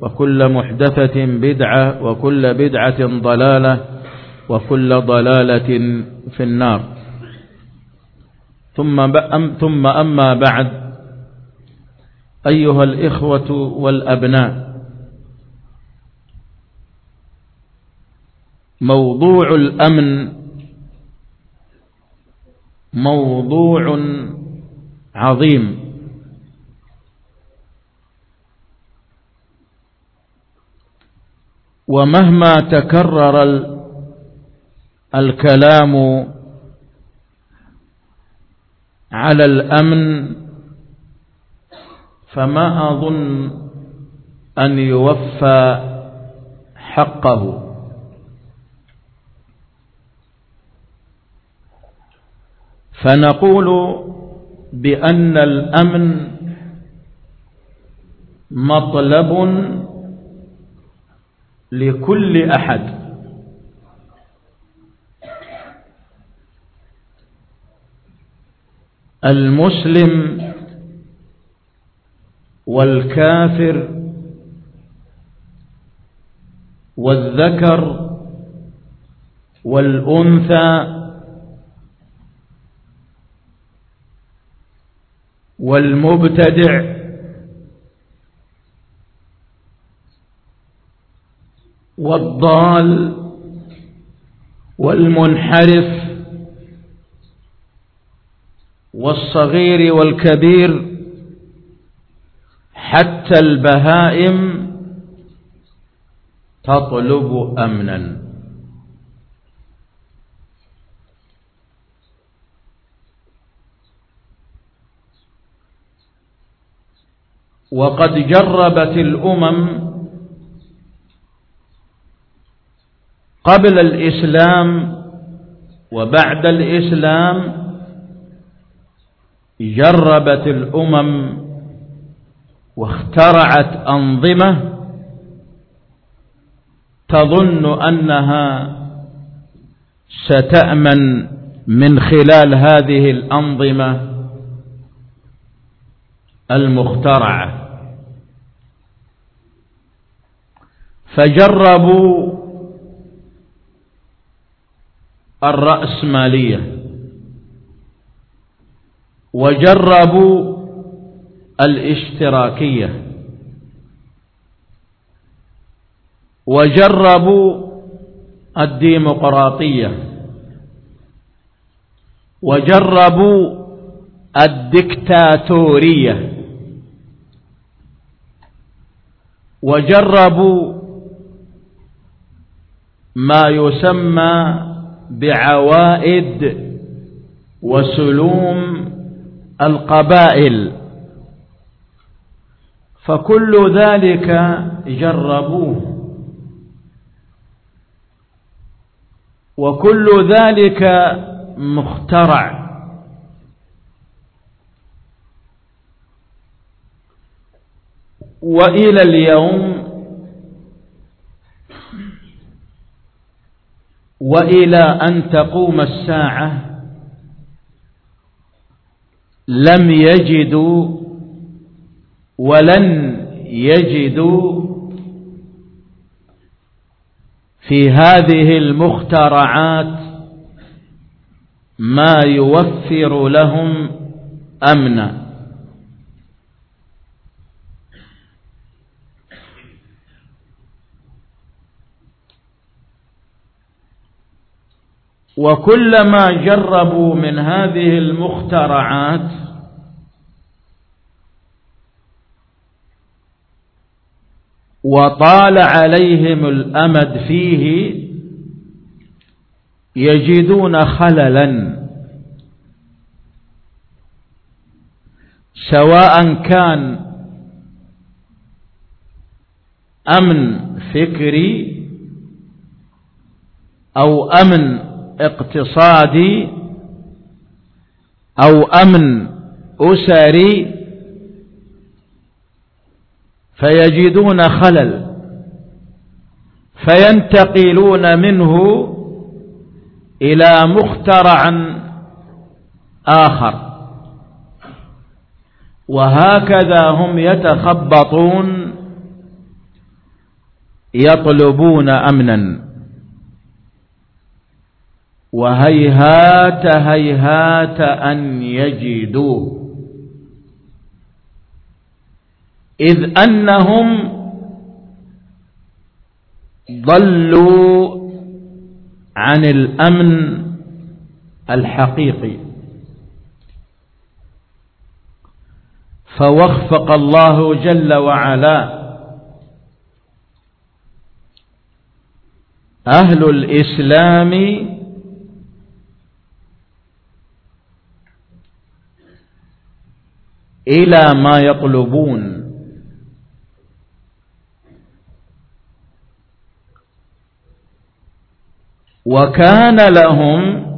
وكل محدثة بدعة وكل بدعة ضلالة وكل ضلالة في النار. ثم ثم أما بعد. أيها الإخوة والأبناء موضوع الأمن موضوع عظيم. ومهما تكرر الكلام على الأمن فما أظن أن يوفى حقه. فنقول بأن الأمن مطلب لكل أحد. المسلم والكافر والذكر والأنثى والمبتدع والضال والمنحرف والصغير والكبير حتى البهائم تطلب أمنا. وقد جربت الأمم قبل الإسلام وبعد الإسلام جربت الأمم واخترعت أنظمة تظن أنها ستأمن من خلال هذه الأنظمة المخترعة. فجربوا الرأسمالية. وجربوا الاشتراكية. وجربوا الديمقراطية. وجربوا الدكتاتورية. وجربوا ما يسمى بعوائد وسلوم القبائل. فكل ذلك جربوه. وكل ذلك مخترع. وإلى اليوم وإلى أن تقوم الساعة لم يجدوا ولن يجدوا في هذه المخترعات ما يوفر لهم أمنا. وكلما جربوا من هذه المخترعات وطال عليهم الأمد فيه يجدون خللا سواء كان أمن فكري أو أمن اقتصادي أو أمن أسري فيجدون خلل فينتقلون منه إلى مخترع آخر. وهكذا هم يتخبطون يطلبون أمنا. وهيهات هيهات أن يجدوه إذ أنهم ضلوا عن الأمن الحقيقي. فوفق الله جل وعلا أهل الإسلام إلى ما يطلبون. وكان لهم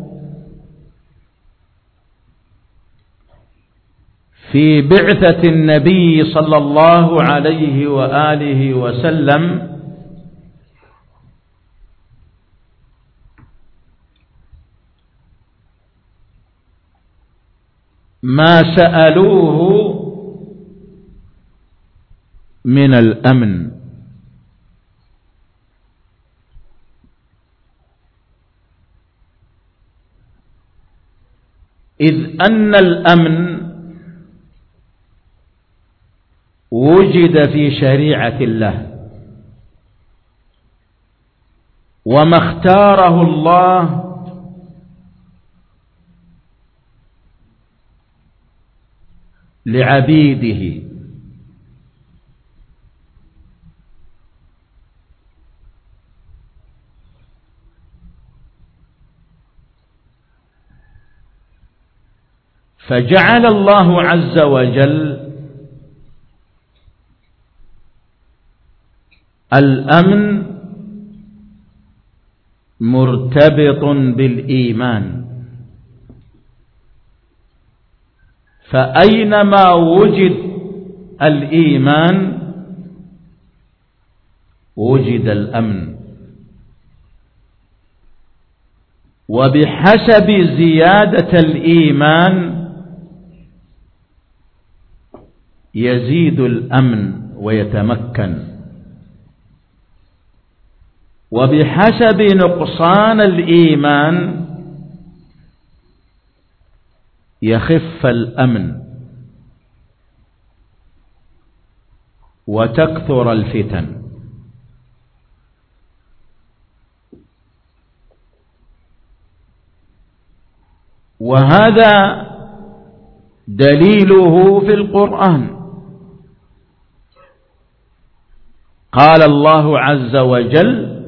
في بعثة النبي صلى الله عليه وآله وسلم ما سألوه من الأمن. إذ أن الأمن وجد في شريعة الله وما اختاره الله لعبيده. فجعل الله عز وجل الأمن مرتبط بالإيمان. فأينما وجد الإيمان وجد الأمن. وبحسب زيادة الإيمان يزيد الأمن ويتمكن. وبحسب نقصان الإيمان يخف الأمن وتكثر الفتن. وهذا دليله في القرآن. قال الله عز وجل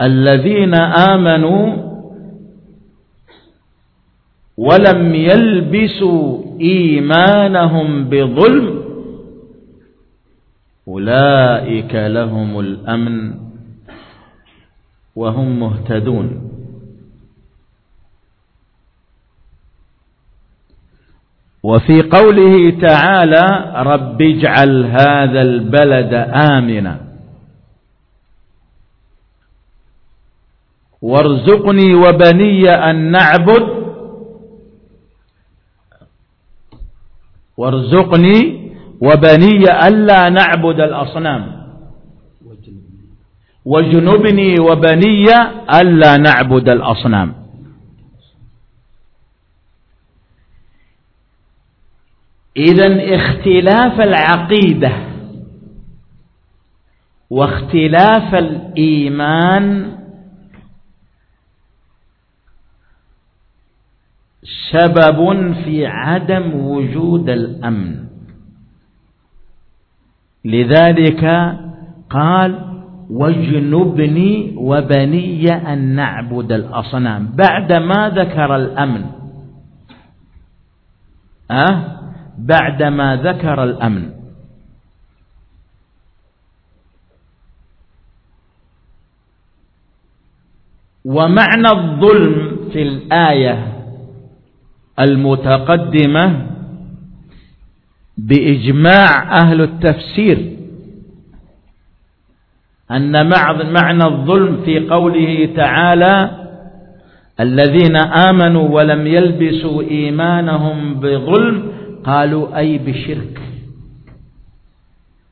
الذين آمنوا ولم يلبسوا إيمانهم بظلم. أولئك لهم الأمن وهم مهتدون. وفي قوله تعالى رب اجعل هذا البلد آمنا. وارزقني وبني أن نعبد وارزقني وبني ألا نعبد الأصنام. وجنبني وبني ألا نعبد الأصنام. إذا اختلاف العقيدة واختلاف الإيمان سبب في عدم وجود الأمن. لذلك قال واجنبني وبني أن نعبد الأصنام. بعدما ذكر الأمن. أه؟ بعدما ذكر الأمن. ومعنى الظلم في الآية المتقدمة بإجماع أهل التفسير أن معنى الظلم في قوله تعالى الذين آمنوا ولم يلبسوا إيمانهم بظلم قالوا أي بشرك؟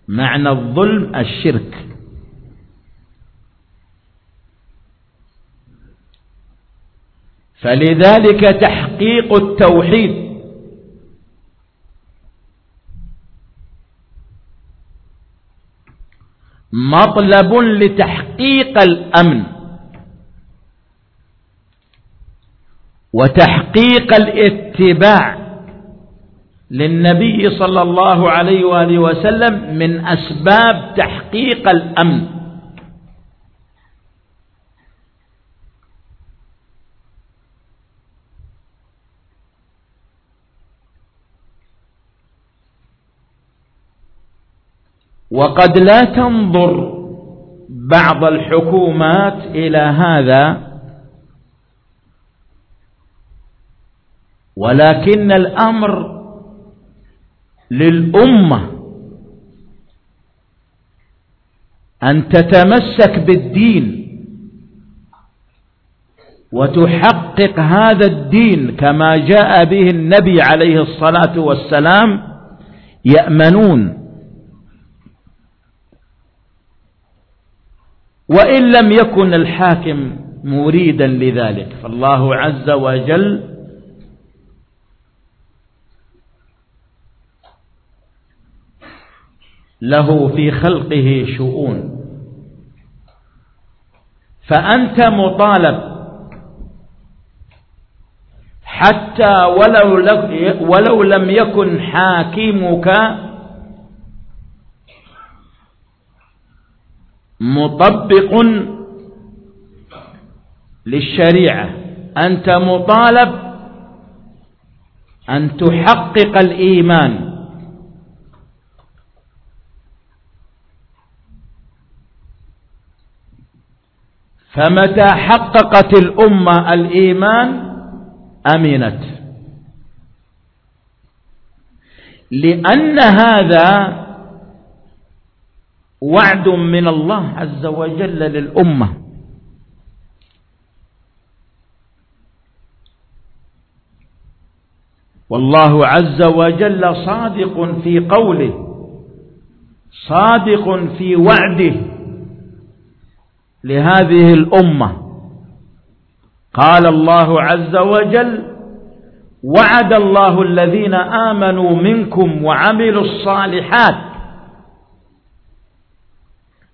معنى الظلم الشرك. فلذلك تحقيق التوحيد. مطلب لتحقيق الأمن. وتحقيق الاتباع للنبي صلى الله عليه وآله وسلم من أسباب تحقيق الأمن. وقد لا تنظر بعض الحكومات إلى هذا ولكن الأمر للأمة أن تتمسك بالدين وتحقق هذا الدين كما جاء به النبي عليه الصلاة والسلام يأمنون. وإن لم يكن الحاكم مريدا لذلك. فالله عز وجل له في خلقه شؤون. فأنت مطالب حتى ولو, ولو لم يكن حاكمك مطبق للشريعة. أنت مطالب أن تحقق الإيمان. فمتى حققت الأمة الإيمان؟ أمنت. لأن هذا وعد من الله عز وجل للأمة. والله عز وجل صادق في قوله صادق في وعده لهذه الأمة. قال الله عز وجل وعد الله الذين آمنوا منكم وعملوا الصالحات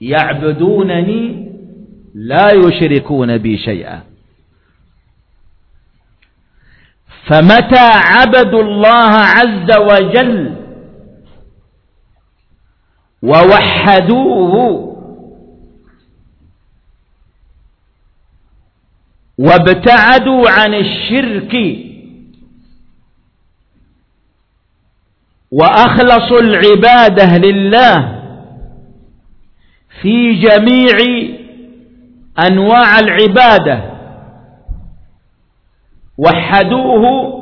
يعبدونني لا يشركون بي شيئا. فمتى عبدوا الله عز وجل ووحدوه وابتعدوا عن الشرك وأخلصوا العبادة لله في جميع أنواع العبادة وحدوه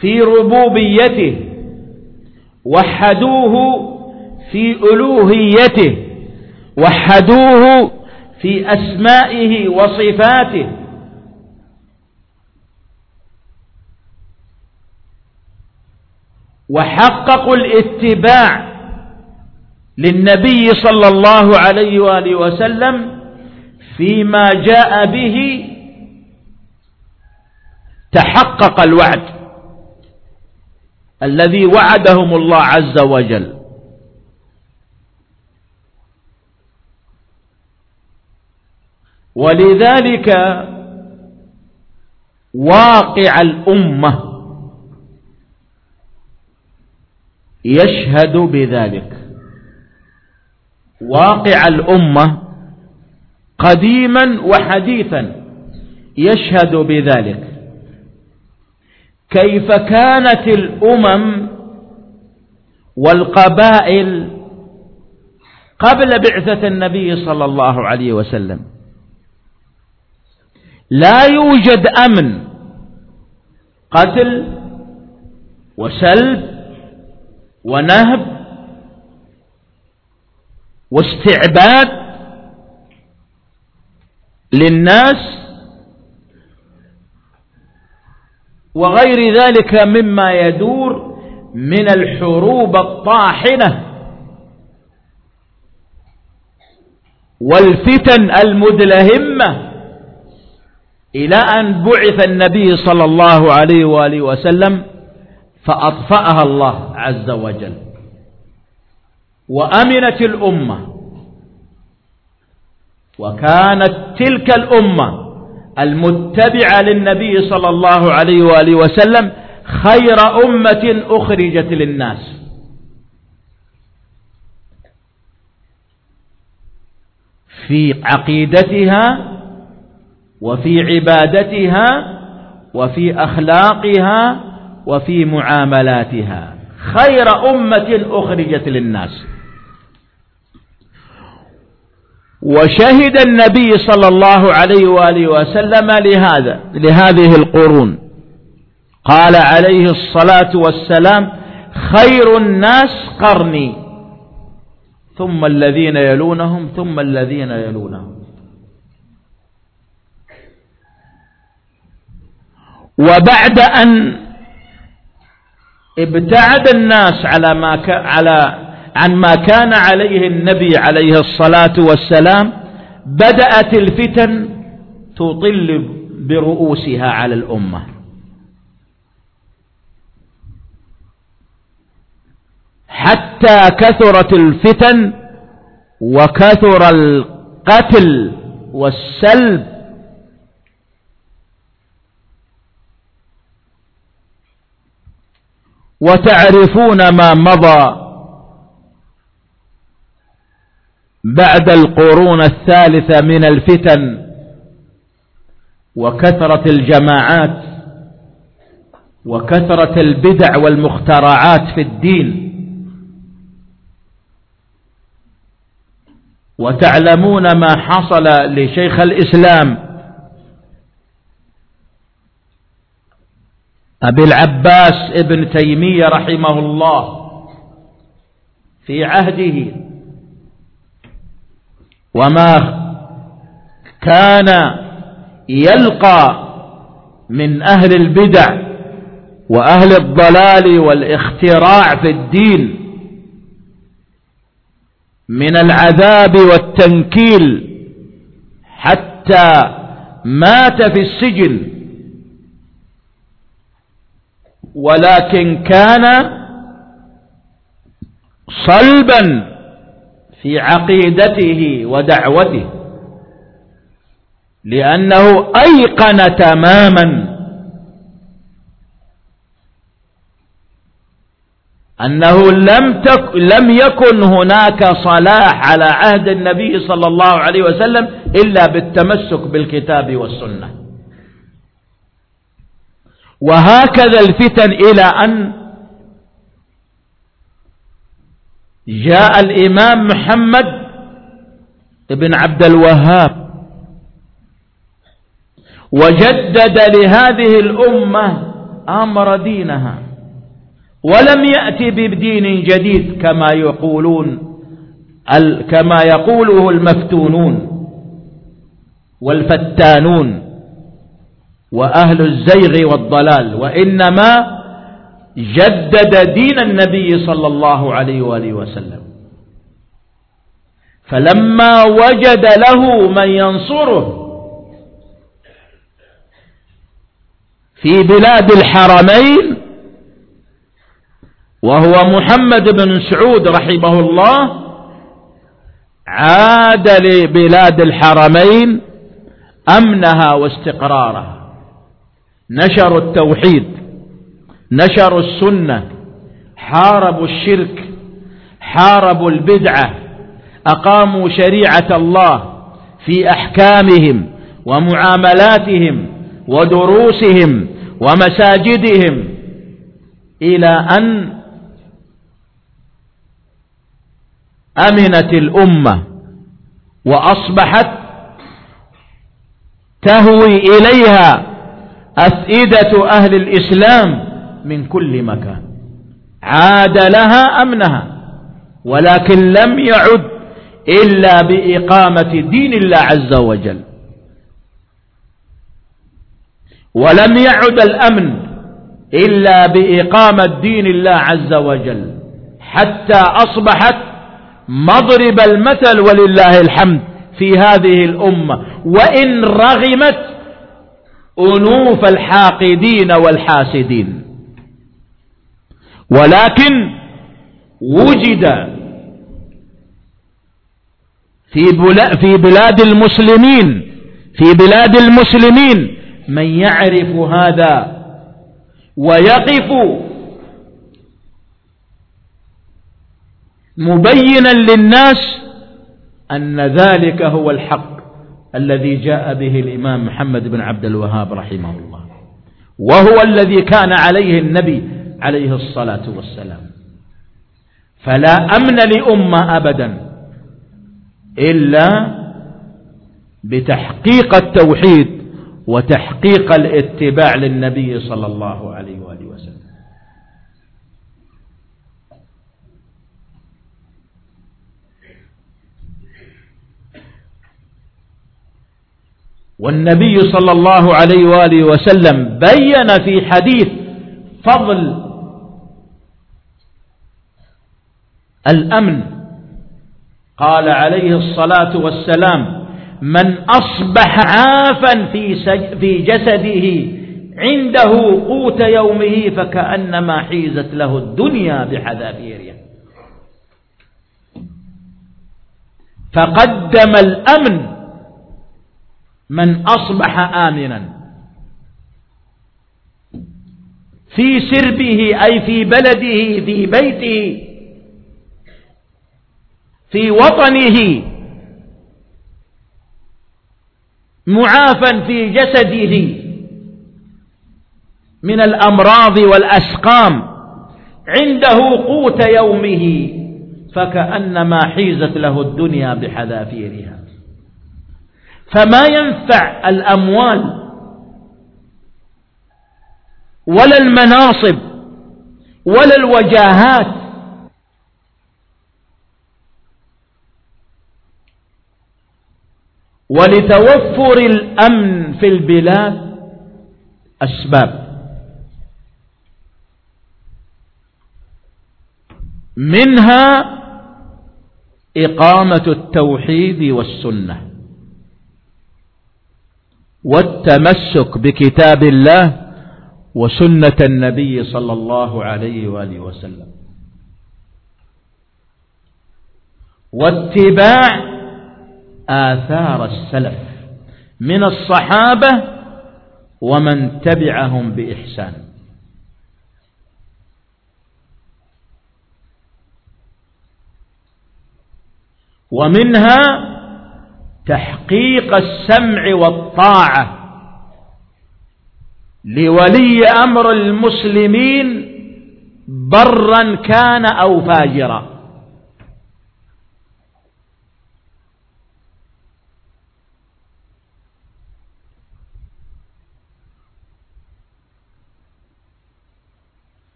في ربوبيته وحدوه في ألوهيته وحدوه في أسمائه وصفاته. وحققوا الاتباع للنبي صلى الله عليه وآله وسلم فيما جاء به تحقق الوعد الذي وعدهم الله عز وجل. ولذلك واقع الأمة يشهد بذلك. واقع الأمة قديما وحديثا يشهد بذلك. كيف كانت الأمم والقبائل قبل بعثة النبي صلى الله عليه وسلم؟ لا يوجد أمن قتل وسلب ونهب واستعباد للناس وغير ذلك مما يدور من الحروب الطاحنة والفتن المدلهمة إلى أن بعث النبي صلى الله عليه وآله وسلم فأطفأها الله عز وجل. وأمنت الأمة. وكانت تلك الأمة المتبعة للنبي صلى الله عليه وآله وسلم خير أمة أخرجت للناس. في عقيدتها وفي عبادتها وفي أخلاقها وفي معاملاتها خير أمة أخرجت للناس. وشهد النبي صلى الله عليه وآله وسلم لهذا لهذه القرون. قال عليه الصلاة والسلام خير الناس قرني. ثم الذين يلونهم ثم الذين يلونهم. وبعد أن ابتعد الناس على ما على عن ما كان عليه النبي عليه الصلاة والسلام بدأت الفتن تطل برؤوسها على الأمة. حتى كثرت الفتن وكثر القتل والسلب. وتعرفون ما مضى بعد القرون الثالثة من الفتن وكثرة الجماعات وكثرة البدع والمخترعات في الدين. وتعلمون ما حصل لشيخ الإسلام أبي العباس ابن تيمية رحمه الله في عهده. وما كان يلقى من أهل البدع وأهل الضلال والاختراع في الدين من العذاب والتنكيل حتى مات في السجن. ولكن كان صلبا في عقيدته ودعوته لأنه أيقن تماما أنه لم, تك لم يكن هناك صلاح على عهد النبي صلى الله عليه وسلم إلا بالتمسك بالكتاب والسنة. وهكذا الفتن إلى أن جاء الإمام محمد بن عبد الوهاب وجدد لهذه الأمة أمر دينها ولم يأتي بدين جديد كما يقولون كما يقوله المفتونون والفتانون وأهل الزيغ والضلال وإنما جدد دين النبي صلى الله عليه وآله وسلم. فلما وجد له من ينصره في بلاد الحرمين وهو محمد بن سعود رحمه الله عاد لبلاد الحرمين أمنها واستقرارها. نشروا التوحيد. نشروا السنة حاربوا الشرك حاربوا البدعة أقاموا شريعة الله في أحكامهم ومعاملاتهم ودروسهم ومساجدهم إلى أن أمنت الأمة وأصبحت تهوي إليها أفئدة أهل الإسلام من كل مكان. عاد لها أمنها ولكن لم يعد إلا بإقامة دين الله عز وجل. ولم يعد الأمن إلا بإقامة دين الله عز وجل حتى أصبحت مضرب المثل ولله الحمد في هذه الأمة. وإن رغمت أنوف الحاقدين والحاسدين. ولكن وجد في في بلاد المسلمين في بلاد المسلمين من يعرف هذا ويقف مبينا للناس أن ذلك هو الحق الذي جاء به الإمام محمد بن عبد الوهاب رحمه الله. وهو الذي كان عليه النبي عليه الصلاة والسلام. فلا أمن لأمة أبدا إلا بتحقيق التوحيد وتحقيق الاتباع للنبي صلى الله عليه وآله وسلم. والنبي صلى الله عليه وآله وسلم بين في حديث فضل الأمن. قال عليه الصلاة والسلام من أصبح عافا في, في جسده عنده قوت يومه فكأنما حيزت له الدنيا بحذافيرها فقدم الأمن من أصبح آمنا. في سربه أي في بلده في بيته في وطنه معافا في جسده من الأمراض والأسقام عنده قوت يومه فكأنما حيزت له الدنيا بحذافيرها. فما ينفع الأموال ولا المناصب ولا الوجاهات ولتوفر الأمن في البلاد أسباب. منها إقامة التوحيد والسنة والتمسك بكتاب الله وسنة النبي صلى الله عليه وآله وسلم. واتباع آثار السلف من الصحابة ومن تبعهم بإحسان. ومنها تحقيق السمع والطاعة لولي أمر المسلمين برا كان أو فاجرا.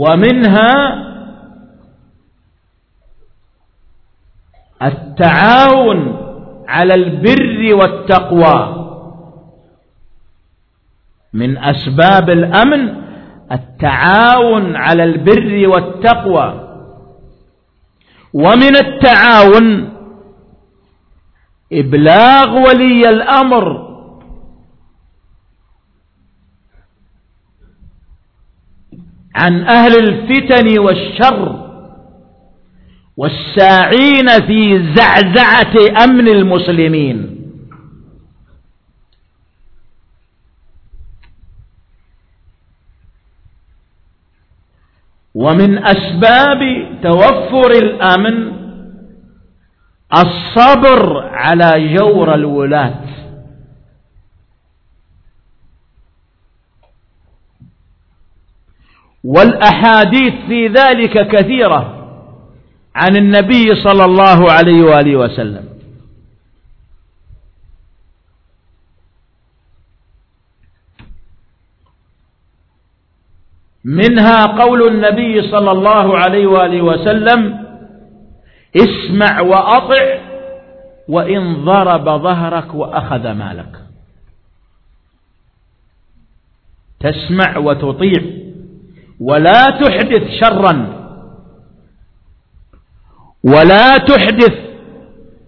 ومنها التعاون على البر والتقوى. من أسباب الأمن التعاون على البر والتقوى. ومن التعاون إبلاغ ولي الأمر عن أهل الفتن والشر والساعين في زعزعة أمن المسلمين. ومن أسباب توفر الأمن الصبر على جور الولاة. والأحاديث في ذلك كثيرة عن النبي صلى الله عليه وآله وسلم. منها قول النبي صلى الله عليه وآله وسلم اسمع وأطع وإن ضرب ظهرك وأخذ مالك. تسمع وتطيع. ولا تحدث شرا. ولا تحدث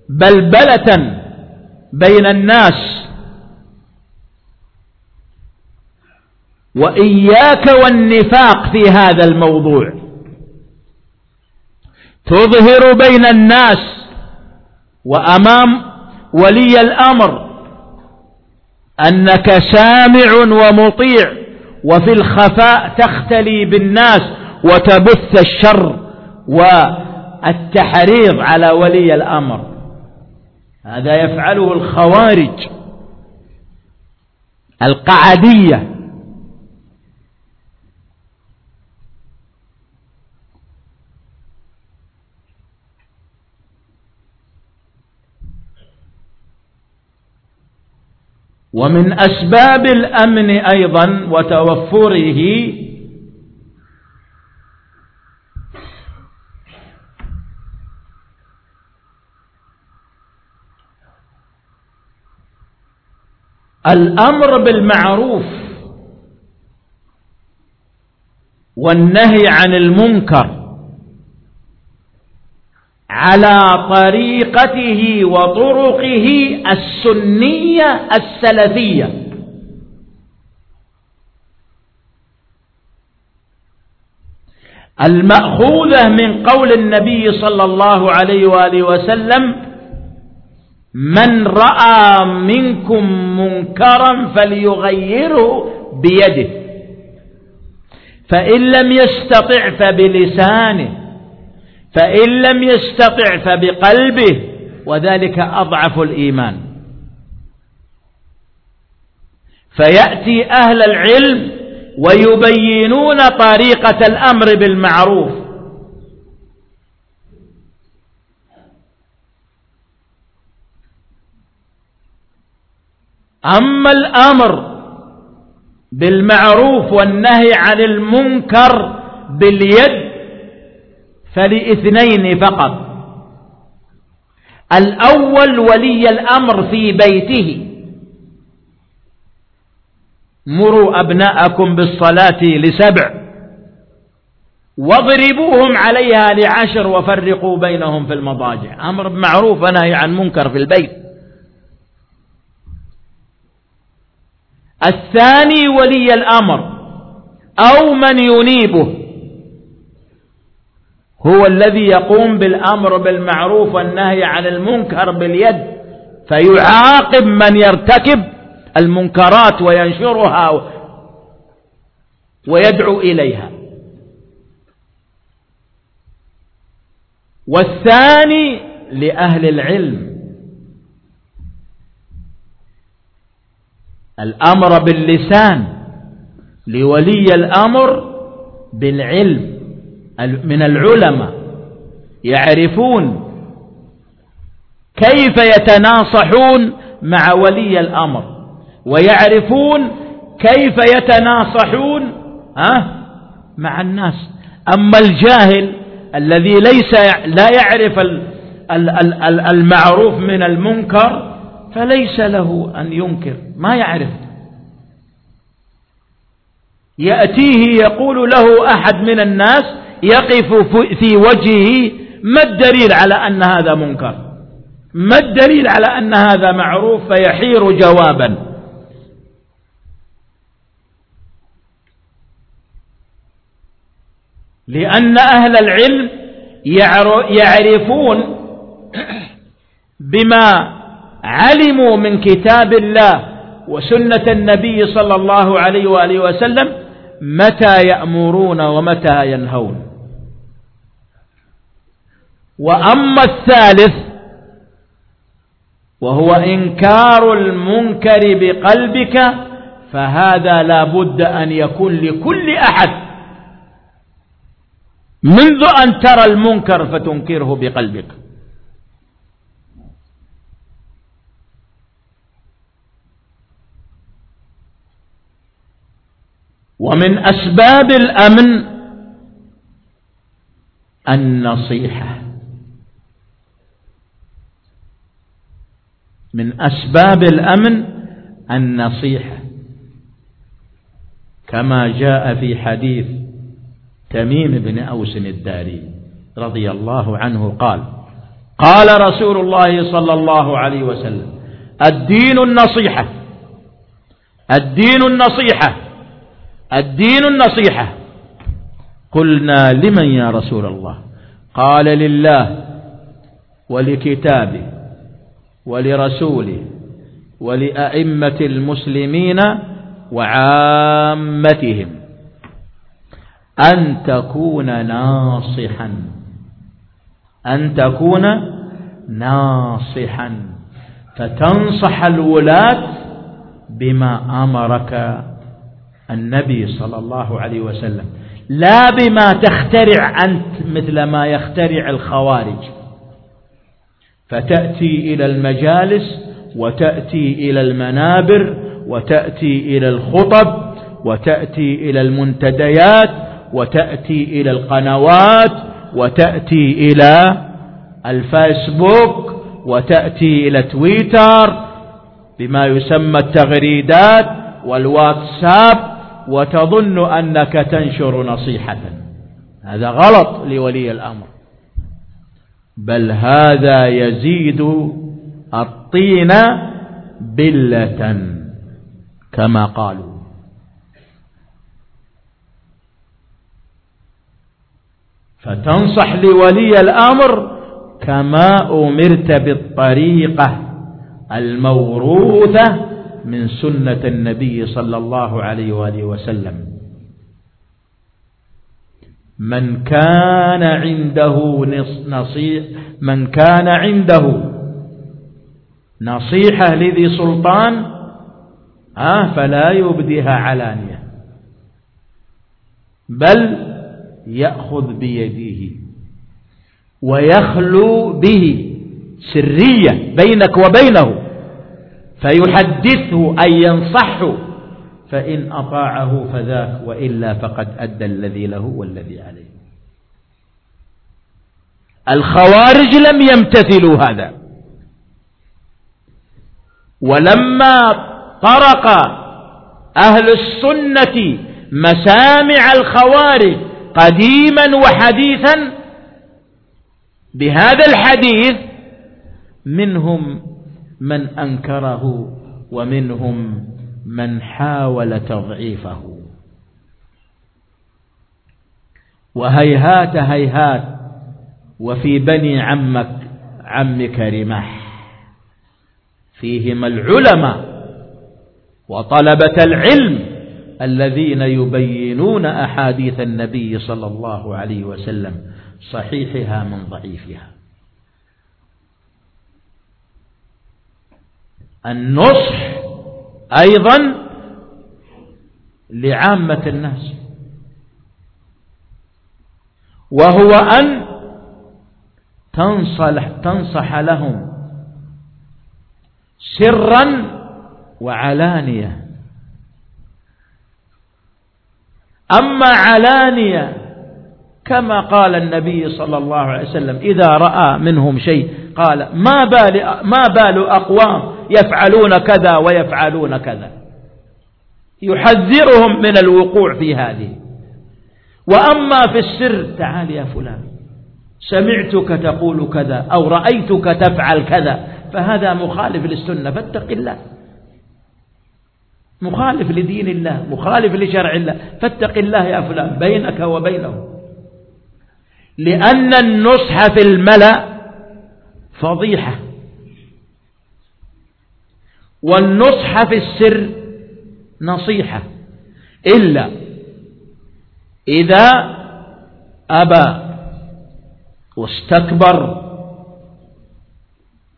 بلبلة بين الناس. وإياك والنفاق في هذا الموضوع. تظهر بين الناس وأمام ولي الأمر أنك سامع ومطيع. وفي الخفاء تختلي بالناس وتبث الشر والتحريض على ولي الأمر. هذا يفعله الخوارج القعدية. ومن أسباب الأمن أيضا وتوفره الأمر بالمعروف والنهي عن المنكر. على طريقته وطرقه السنية السلفية. المأخوذة من قول النبي صلى الله عليه وآله وسلم من رأى منكم منكرا فليغيره بيده فإن لم يستطع فبلسانه فإن لم يستطع فبقلبه وذلك أضعف الإيمان. فيأتي أهل العلم ويبينون طريقة الأمر بالمعروف. أما الأمر بالمعروف والنهي عن المنكر باليد فلإثنين فقط. الأول ولي الأمر في بيته. مروا أبناءكم بالصلاة لسبع. واضربوهم عليها لعشر وفرقوا بينهم في المضاجع. أمر بمعروف ونهي عن منكر في البيت. الثاني ولي الأمر. أو من ينيبه. هو الذي يقوم بالأمر بالمعروف والنهي عن المنكر باليد فيعاقب من يرتكب المنكرات وينشرها ويدعو إليها. والثاني لأهل العلم الأمر باللسان لولي الأمر بالعلم. من العلماء يعرفون كيف يتناصحون مع ولي الأمر ويعرفون كيف يتناصحون مع الناس. أما الجاهل الذي ليس لا يعرف المعروف من المنكر فليس له أن ينكر ما يعرف. يأتيه يقول له أحد من الناس يقف في وجهه ما الدليل على أن هذا منكر؟ ما الدليل على أن هذا معروف فيحير جوابا؟ لأن أهل العلم يعرفون بما علموا من كتاب الله وسنة النبي صلى الله عليه وآله وسلم متى يأمرون ومتى ينهون. وأما الثالث وهو إنكار المنكر بقلبك فهذا لا بد أن يكون لكل أحد. منذ أن ترى المنكر فتنكره بقلبك. ومن أسباب الأمن النصيحة. من أسباب الأمن النصيحة. كما جاء في حديث تميم بن أوس الداري رضي الله عنه قال قال رسول الله صلى الله عليه وسلم الدين النصيحة الدين النصيحة الدين النصيحة. قلنا لمن يا رسول الله؟ قال لله ولكتابه. ولرسوله ولأئمة المسلمين وعامتهم أن تكون ناصحا. أن تكون ناصحا. فتنصح الولاة بما أمرك النبي صلى الله عليه وسلم. لا بما تخترع أنت مثل ما يخترع الخوارج. فتأتي إلى المجالس وتأتي إلى المنابر وتأتي إلى الخطب وتأتي إلى المنتديات وتأتي إلى القنوات وتأتي إلى الفيسبوك وتأتي إلى تويتر بما يسمى التغريدات والواتساب وتظن أنك تنشر نصيحة. هذا غلط لولي الأمر. بل هذا يزيد الطين بلة كما قالوا. فتنصح لولي الأمر كما أمرت بالطريقة الموروثة من سنة النبي صلى الله عليه وآله وسلم. من كان عنده نصيح من كان عنده نصيحة لذي سلطان آه فلا يبديها علانية. بل يأخذ بيده ويخلو به سرية بينك وبينه فيحدثه أي ينصحه. فإن أطاعه فذاك وإلا فقد أدى الذي له والذي عليه. الخوارج لم يمتثلوا هذا. ولما طرق أهل السنة مسامع الخوارج قديما وحديثا بهذا الحديث منهم من أنكره ومنهم من حاول تضعيفه. وهيهات هيهات وفي بني عمك عمك رماح فيهما العلماء وطلبة العلم الذين يبينون أحاديث النبي صلى الله عليه وسلم صحيحها من ضعيفها. النصح أيضا لعامة الناس. وهو أن تنصح, تنصح لهم سرا وعلانية. أما علانية كما قال النبي صلى الله عليه وسلم إذا رأى منهم شيء قال ما بال, ما بال أقوام يفعلون كذا ويفعلون كذا. يحذرهم من الوقوع في هذه. وأما في السر تعال يا فلان. سمعتك تقول كذا أو رأيتك تفعل كذا فهذا مخالف للسنة فاتق الله. مخالف لدين الله مخالف لشرع الله فاتق الله يا فلان بينك وبينه. لأن النصح في الملأ فضيحة. والنصح في السر نصيحة. إلا إذا أبى واستكبر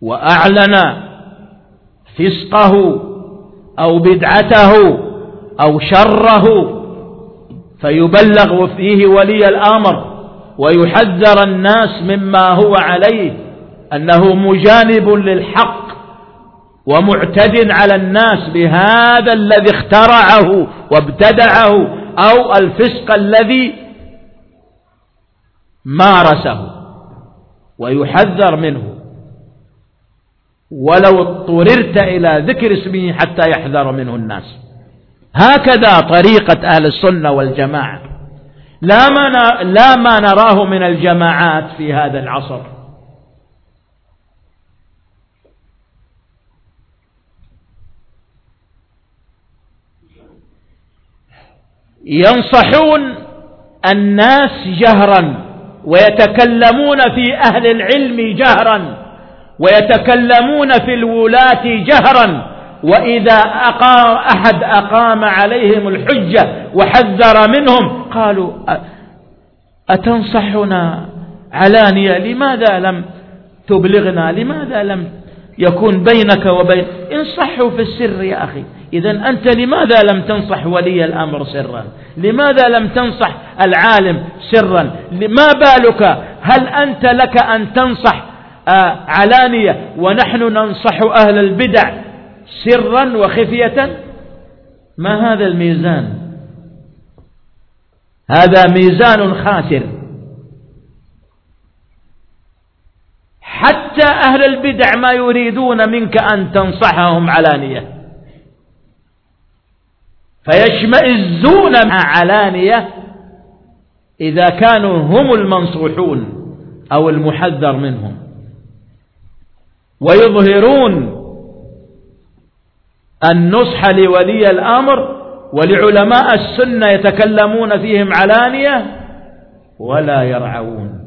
وأعلن فسقه أو بدعته أو شره فيبلغ فيه ولي الأمر ويحذر الناس مما هو عليه أنه مجانب للحق ومعتد على الناس بهذا الذي اخترعه وابتدعه أو الفسق الذي مارسه ويحذر منه. ولو اضطررت إلى ذكر اسمه حتى يحذر منه الناس. هكذا طريقة أهل السنة والجماعة. لا ما, لا ما نراه من الجماعات في هذا العصر. ينصحون الناس جهرا ويتكلمون في أهل العلم جهرا ويتكلمون في الولاة جهرا. وإذا أقام أحد أقام عليهم الحجة وحذر منهم قالوا أتنصحنا علانية؟ لماذا لم تبلغنا؟ لماذا لم يكون بينك وبين انصحوا في السر يا أخي. إذا أنت لماذا لم تنصح ولي الأمر سرا؟ لماذا لم تنصح العالم سرا؟ ما بالك؟ هل أنت لك أن تنصح آه، علانية ونحن ننصح أهل البدع سرا وخفية؟ ما هذا الميزان؟ هذا ميزان خاسر. حتى أهل البدع ما يريدون منك أن تنصحهم علانية. فيشمئزون مع علانية إذا كانوا هم المنصوحون أو المحذر منهم. ويظهرون النصح لولي الأمر ولعلماء السنة يتكلمون فيهم علانية ولا يرعون.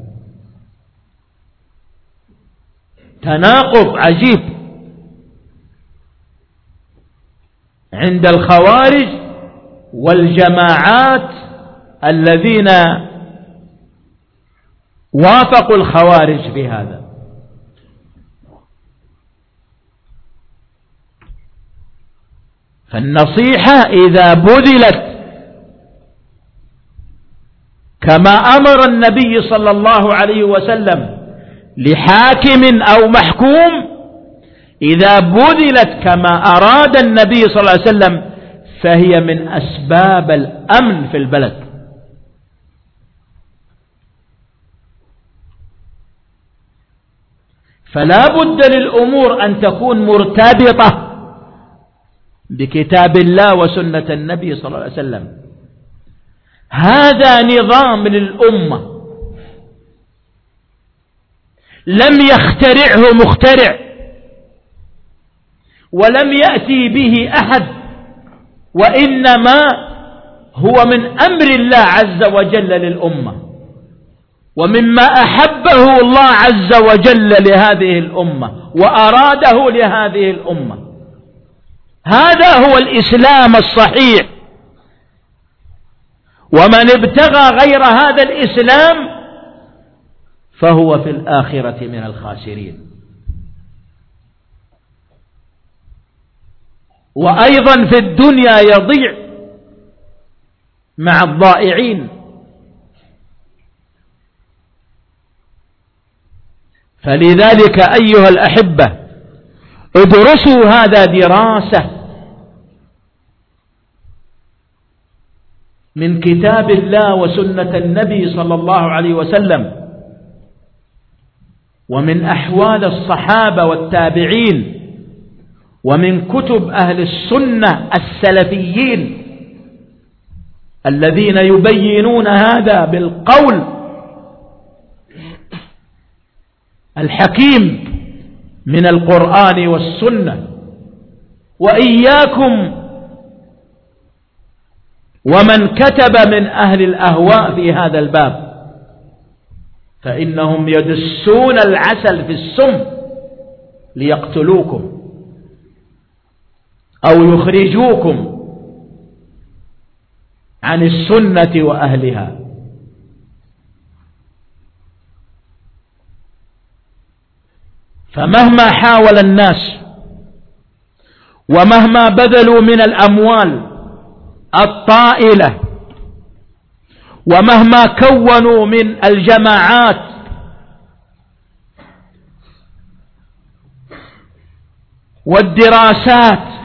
تناقض عجيب عند الخوارج والجماعات الذين وافقوا الخوارج في هذا. فالنصيحة إذا بذلت كما أمر النبي صلى الله عليه وسلم لحاكم أو محكوم إذا بذلت كما أراد النبي صلى الله عليه وسلم فهي من أسباب الأمن في البلد. فلا بد للأمور أن تكون مرتبطة بكتاب الله وسنة النبي صلى الله عليه وسلم. هذا نظام للأمة. لم يخترعه مخترع ولم يأتي به أحد. وإنما هو من أمر الله عز وجل للأمة ومما أحبه الله عز وجل لهذه الأمة وأراده لهذه الأمة. هذا هو الإسلام الصحيح. ومن ابتغى غير هذا الإسلام فهو في الآخرة من الخاسرين. وأيضا في الدنيا يضيع مع الضائعين. فلذلك أيها الأحبة ادرسوا هذا دراسة من كتاب الله وسنة النبي صلى الله عليه وسلم ومن أحوال الصحابة والتابعين. ومن كتب أهل السنة السلفيين الذين يبينون هذا بالقول الحكيم من القرآن والسنة. وإياكم ومن كتب من أهل الأهواء في هذا الباب فإنهم يدسون العسل في السم ليقتلوكم. أو يخرجوكم عن السنة وأهلها. فمهما حاول الناس ومهما بذلوا من الأموال الطائلة ومهما كونوا من الجماعات والدراسات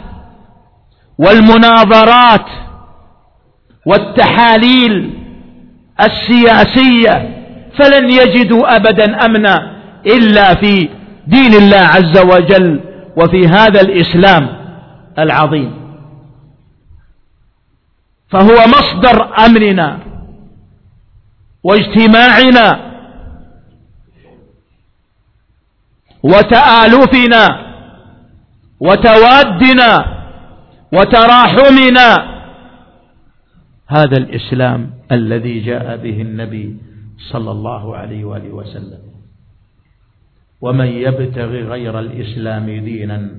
والمناظرات والتحاليل السياسية فلن يجدوا أبدا أمنا إلا في دين الله عز وجل وفي هذا الإسلام العظيم. فهو مصدر أمننا واجتماعنا وتآلفنا وتوادنا وتراحمنا. هذا الإسلام الذي جاء به النبي صلى الله عليه وآله وسلم. ومن يبتغي غير الإسلام دينا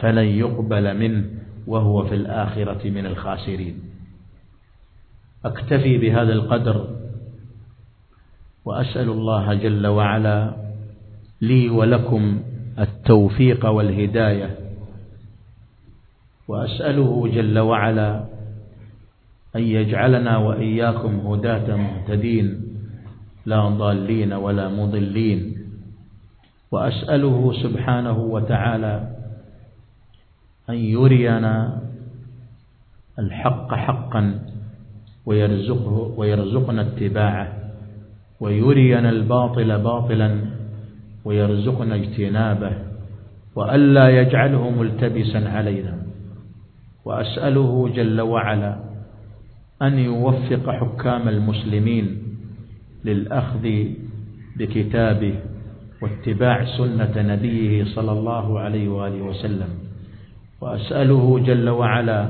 فلن يقبل منه وهو في الآخرة من الخاسرين. أكتفي بهذا القدر وأسأل الله جل وعلا لي ولكم التوفيق والهداية وأسأله جل وعلا أن يجعلنا وإياكم هداة مهتدين لا ضالين ولا مضلين. وأسأله سبحانه وتعالى أن يرينا الحق حقا ويرزقه ويرزقنا اتباعه ويرينا الباطل باطلا ويرزقنا اجتنابه وألا يجعله ملتبسا علينا. وأسأله جل وعلا أن يوفق حكام المسلمين للأخذ بكتابه واتباع سنة نبيه صلى الله عليه وآله وسلم. وأسأله جل وعلا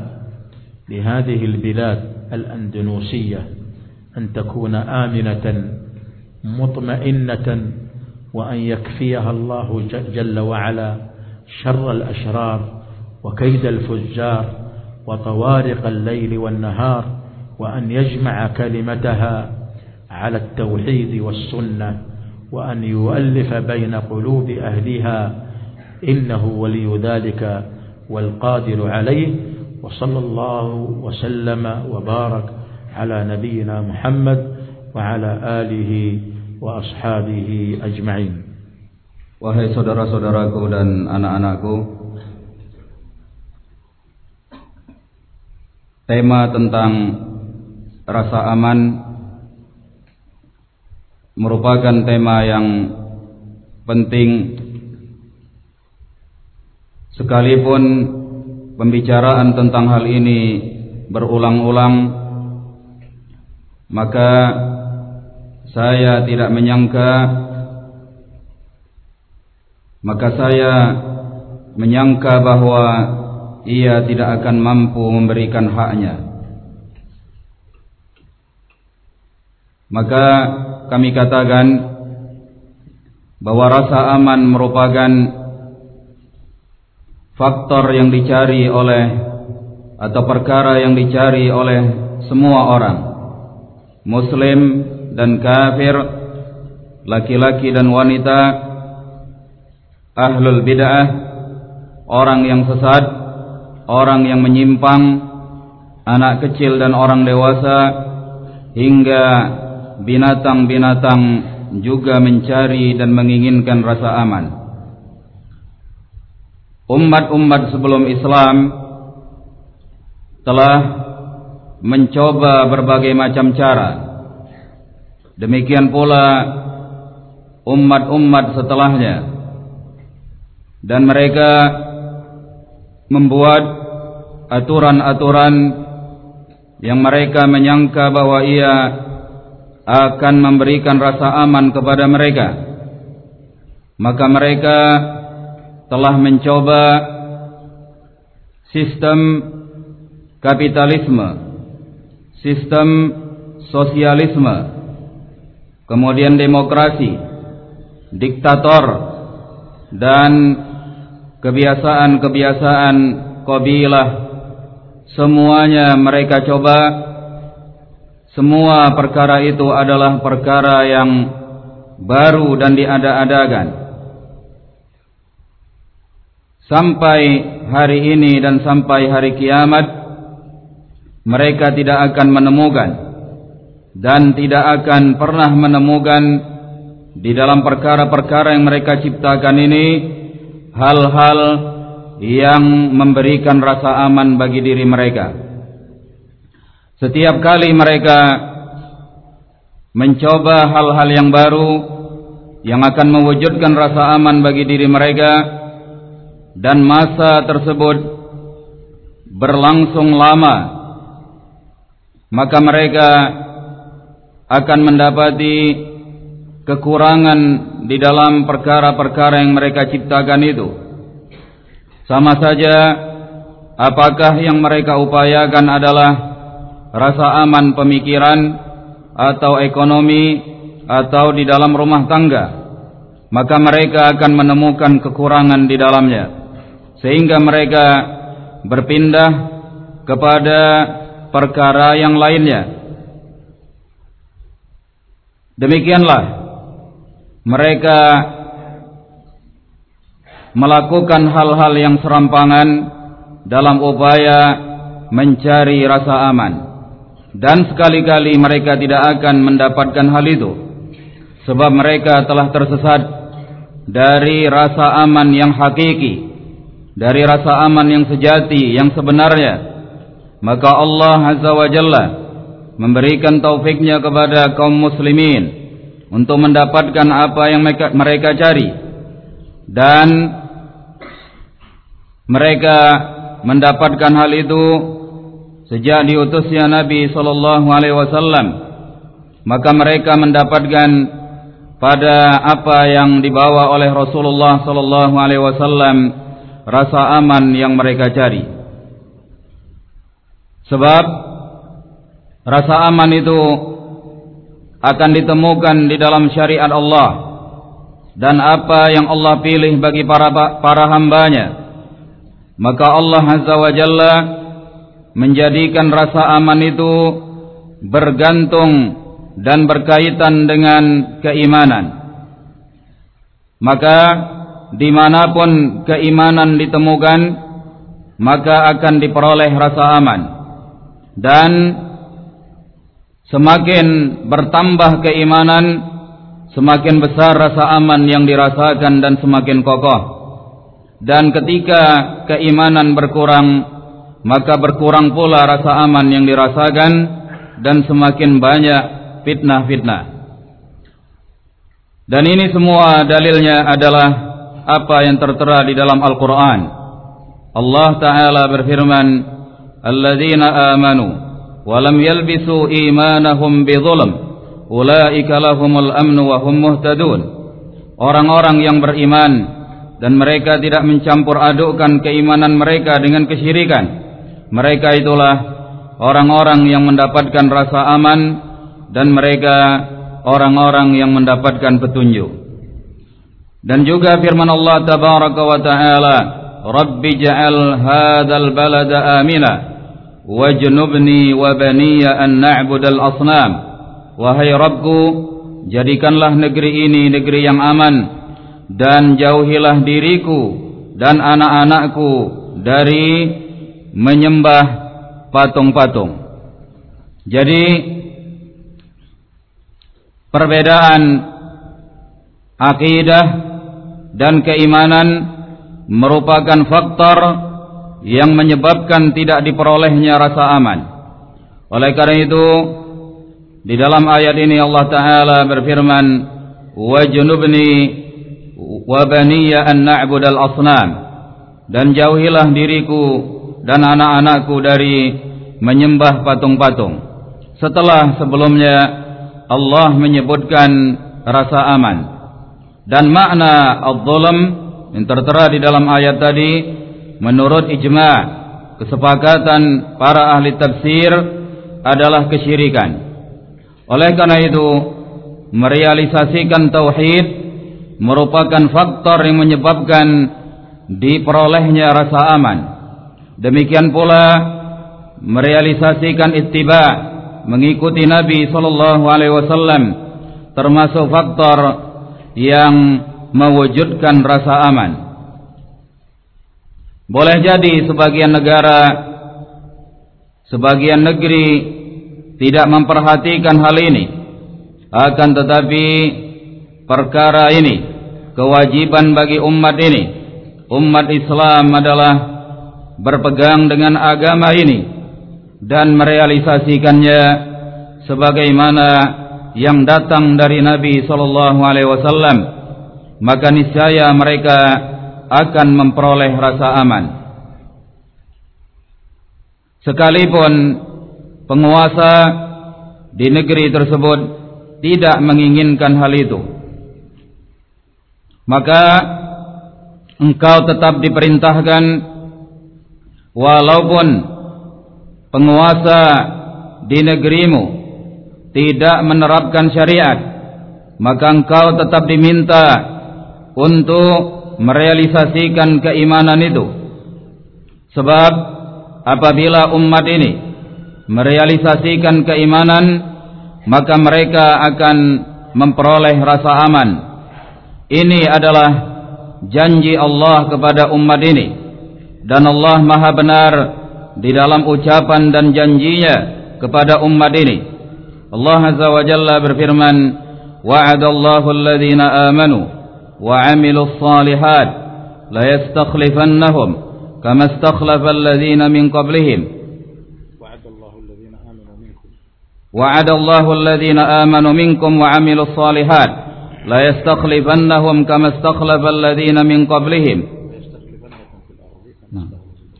لهذه البلاد الأندنوسية أن تكون آمنة مطمئنة وأن يكفيها الله جل وعلا شر الأشرار وكيد الفجار وطوارق الليل والنهار وأن يجمع كلمتها على التوحيد والسنة وأن يؤلف بين قلوب أهلها إنه ولي ذلك والقادر عليه وصلى الله وسلم وبارك على نبينا محمد وعلى آله وأصحابه أجمعين. Wahai saudara-saudaraku dan anak-anakku tema tentang rasa aman merupakan tema yang penting sekalipun pembicaraan tentang hal ini berulang-ulang maka saya tidak menyangka maka saya menyangka bahwa ia tidak akan mampu memberikan haknya. Maka kami katakan bahwa rasa aman merupakan faktor yang dicari oleh atau perkara yang dicari oleh semua orang muslim dan kafir laki-laki dan wanita ahlul bid'ah orang yang sesat orang yang menyimpang anak kecil dan orang dewasa hingga binatang-binatang juga mencari dan menginginkan rasa aman. Umat-umat sebelum Islam telah mencoba berbagai macam cara. Demikian pula umat-umat setelahnya. Dan mereka membuat aturan-aturan yang mereka menyangka bahwa ia akan memberikan rasa aman kepada mereka. Maka mereka telah mencoba sistem kapitalisme sistem sosialisme kemudian demokrasi diktator dan kebiasaan-kebiasaan kabilah semuanya mereka coba semua perkara itu adalah perkara yang baru dan diada-adakan. Sampai hari ini dan sampai hari kiamat mereka tidak akan menemukan dan tidak akan pernah menemukan di dalam perkara-perkara yang mereka ciptakan ini hal-hal yang memberikan rasa aman bagi diri mereka. Setiap kali mereka mencoba hal-hal yang baru yang akan mewujudkan rasa aman bagi diri mereka dan masa tersebut berlangsung lama maka mereka akan mendapati kekurangan di dalam perkara-perkara yang mereka ciptakan itu. Sama saja apakah yang mereka upayakan adalah rasa aman pemikiran atau ekonomi atau di dalam rumah tangga maka mereka akan menemukan kekurangan di dalamnya. Sehingga mereka berpindah kepada perkara yang lainnya. Demikianlah mereka melakukan hal-hal yang serampangan dalam upaya mencari rasa aman. Dan sekali-kali mereka tidak akan mendapatkan hal itu. Sebab mereka telah tersesat dari rasa aman yang hakiki dari rasa aman yang sejati yang sebenarnya. Maka Allah Azza wa Jalla memberikan taufiknya kepada kaum muslimin untuk mendapatkan apa yang mereka, cari. Dan mereka mendapatkan hal itu sejak diutusnya Nabi sallallahu alaihi wasallam. Maka mereka mendapatkan pada apa yang dibawa oleh Rasulullah sallallahu alaihi wasallam rasa aman yang mereka cari. Sebab rasa aman itu akan ditemukan di dalam syariat Allah dan apa yang Allah pilih bagi para para hambanya maka Allah azza wa jalla menjadikan rasa aman itu bergantung dan berkaitan dengan keimanan. Maka di mana pun keimanan ditemukan, maka akan diperoleh rasa aman. Dan semakin bertambah keimanan, semakin besar rasa aman yang dirasakan dan semakin kokoh. Dan ketika keimanan berkurang, maka berkurang pula rasa aman yang dirasakan dan semakin banyak fitnah-fitnah. Dan ini semua dalilnya adalah apa yang tertera di dalam Al-Quran. Allah Ta'ala berfirman, Alladzina amanu, yalbisu imanahum bidhulam, ulaika lahumul amnu wa hum muhtadun. Orang-orang yang beriman, dan mereka tidak mencampur adukkan keimanan mereka dengan kesyirikan. Mereka itulah orang-orang yang mendapatkan rasa aman dan mereka orang-orang yang mendapatkan petunjuk. Dan juga firman Allah tabaraka wa taala rabbi ja'al hadzal balada amina wajnubni wa baniya an na'budal asnam wahai rabbku jadikanlah negeri ini negeri yang aman dan jauhilah diriku dan anak-anakku dari menyembah patung-patung. Jadi perbedaan akidah dan keimanan merupakan faktor yang menyebabkan tidak diperolehnya rasa aman. Oleh karena itu di dalam ayat ini Allah taala berfirman wa baniya an na'budal asnam. Dan jauhilah diriku dan anak-anakku dari menyembah patung-patung. Setelah sebelumnya Allah menyebutkan rasa aman. Dan makna az-zulm yang tertera di dalam ayat tadi menurut ijma' kesepakatan para ahli tafsir adalah kesyirikan oleh karena itu merealisasikan tauhid merupakan faktor yang menyebabkan diperolehnya rasa aman. Demikian pula merealisasikan ittiba mengikuti Nabi sallallahu alaihi wasallam termasuk faktor yang mewujudkan rasa aman. Boleh jadi sebagian negara sebagian negeri tidak memperhatikan hal ini. Akan tetapi perkara ini kewajiban bagi umat ini umat Islam adalah berpegang dengan agama ini dan merealisasikannya sebagaimana yang datang dari Nabi sallallahu alaihi wasallam. Maka niscaya mereka akan memperoleh rasa aman. Sekalipun penguasa di negeri tersebut tidak menginginkan hal itu maka engkau tetap diperintahkan walaupun penguasa di negerimu tidak menerapkan syariat maka engkau tetap diminta untuk merealisasikan keimanan itu. Sebab apabila umat ini merealisasikan keimanan maka mereka akan memperoleh rasa aman. Ini adalah janji Allah kepada umat ini. Dan Allah Maha benar di dalam ucapan dan janjinya kepada umat ini. Allah Azza wa Jalla berfirman, "Wa'adallahu alladhina amanu وعملوا الصالحات ليستخلفنهم كما استخلف الذين من قبلهم. وعد الله الذين آمنوا منكم. وعد الله الذين آمنوا منكم وعملوا الصالحات ليستخلفنهم كما استخلف الذين من قبلهم.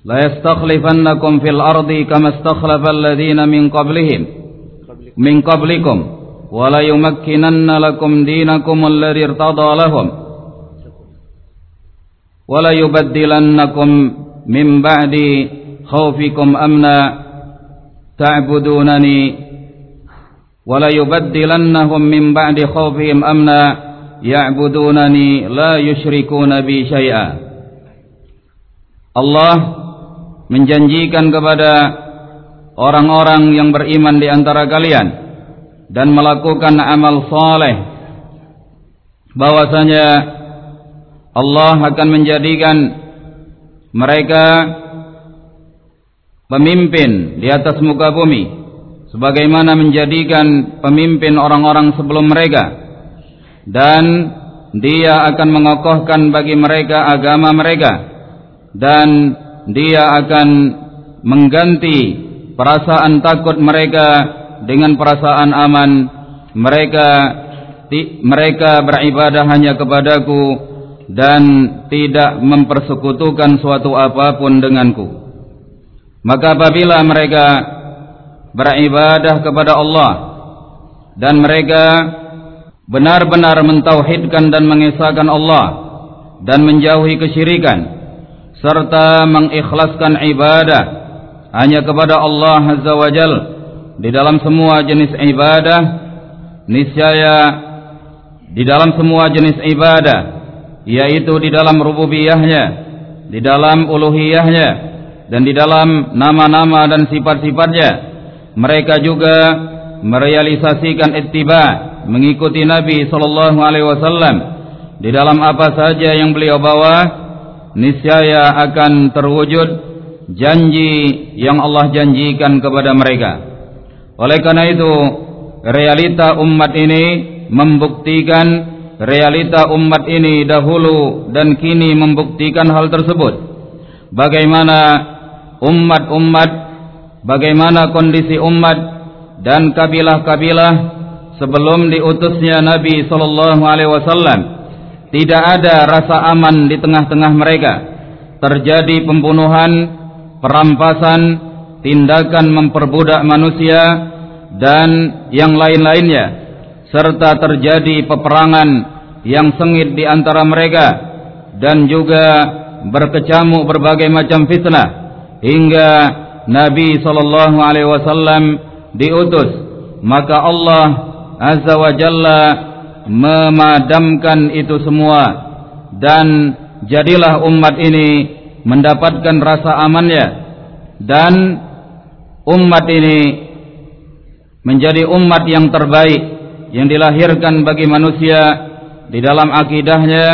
لا يستخلفنكم نعم. في الأرض كما استخلف الذين من قبلهم. من قبلكم. وليمكنن لكم دينكم الذي ارتضى لهم. ولا يبدلنكم من بعد خوفكم أمنا تعبدونني ولا يبدلنهم من بعد خوفهم أمنا يعبدونني لا يشركون بي شيئا. Allah menjanjikan kepada orang-orang yang beriman di antara kalian dan melakukan amal soleh bahwasanya Allah akan menjadikan mereka pemimpin di atas muka bumi sebagaimana menjadikan pemimpin orang-orang sebelum mereka. Dan dia akan mengokohkan bagi mereka agama mereka dan dia akan mengganti perasaan takut mereka dengan perasaan aman. Mereka mereka beribadah hanya kepadaku dan tidak mempersekutukan suatu apa pun denganku. Maka apabila mereka beribadah kepada Allah dan mereka benar-benar mentauhidkan dan mengesahkan Allah dan menjauhi kesyirikan serta mengikhlaskan ibadah hanya kepada Allah Azza wa Jal di dalam semua jenis ibadah niscaya di dalam semua jenis ibadah yaitu di dalam rububiyahnya di dalam uluhiyahnya dan di dalam nama-nama dan sifat-sifatnya. Mereka juga merealisasikan ittiba mengikuti Nabi sallallahu alaihi wasallam. Di dalam apa saja yang beliau bawa niscaya akan terwujud janji yang Allah janjikan kepada mereka. Oleh karena itu realita umat ini membuktikan realita umat ini dahulu dan kini membuktikan hal tersebut. Bagaimana umat-umat bagaimana kondisi umat dan kabilah-kabilah sebelum diutusnya Nabi sallallahu alaihi wasallam tidak ada rasa aman di tengah-tengah mereka. Terjadi pembunuhan perampasan tindakan memperbudak manusia dan yang lain-lainnya serta terjadi peperangan yang sengit di antara mereka dan juga berkecamuk berbagai macam fitnah hingga Nabi sallallahu alaihi wasallam diutus. Maka Allah azza wa jalla memadamkan itu semua dan jadilah umat ini mendapatkan rasa amannya dan umat ini menjadi umat yang terbaik yang dilahirkan bagi manusia di dalam akidahnya,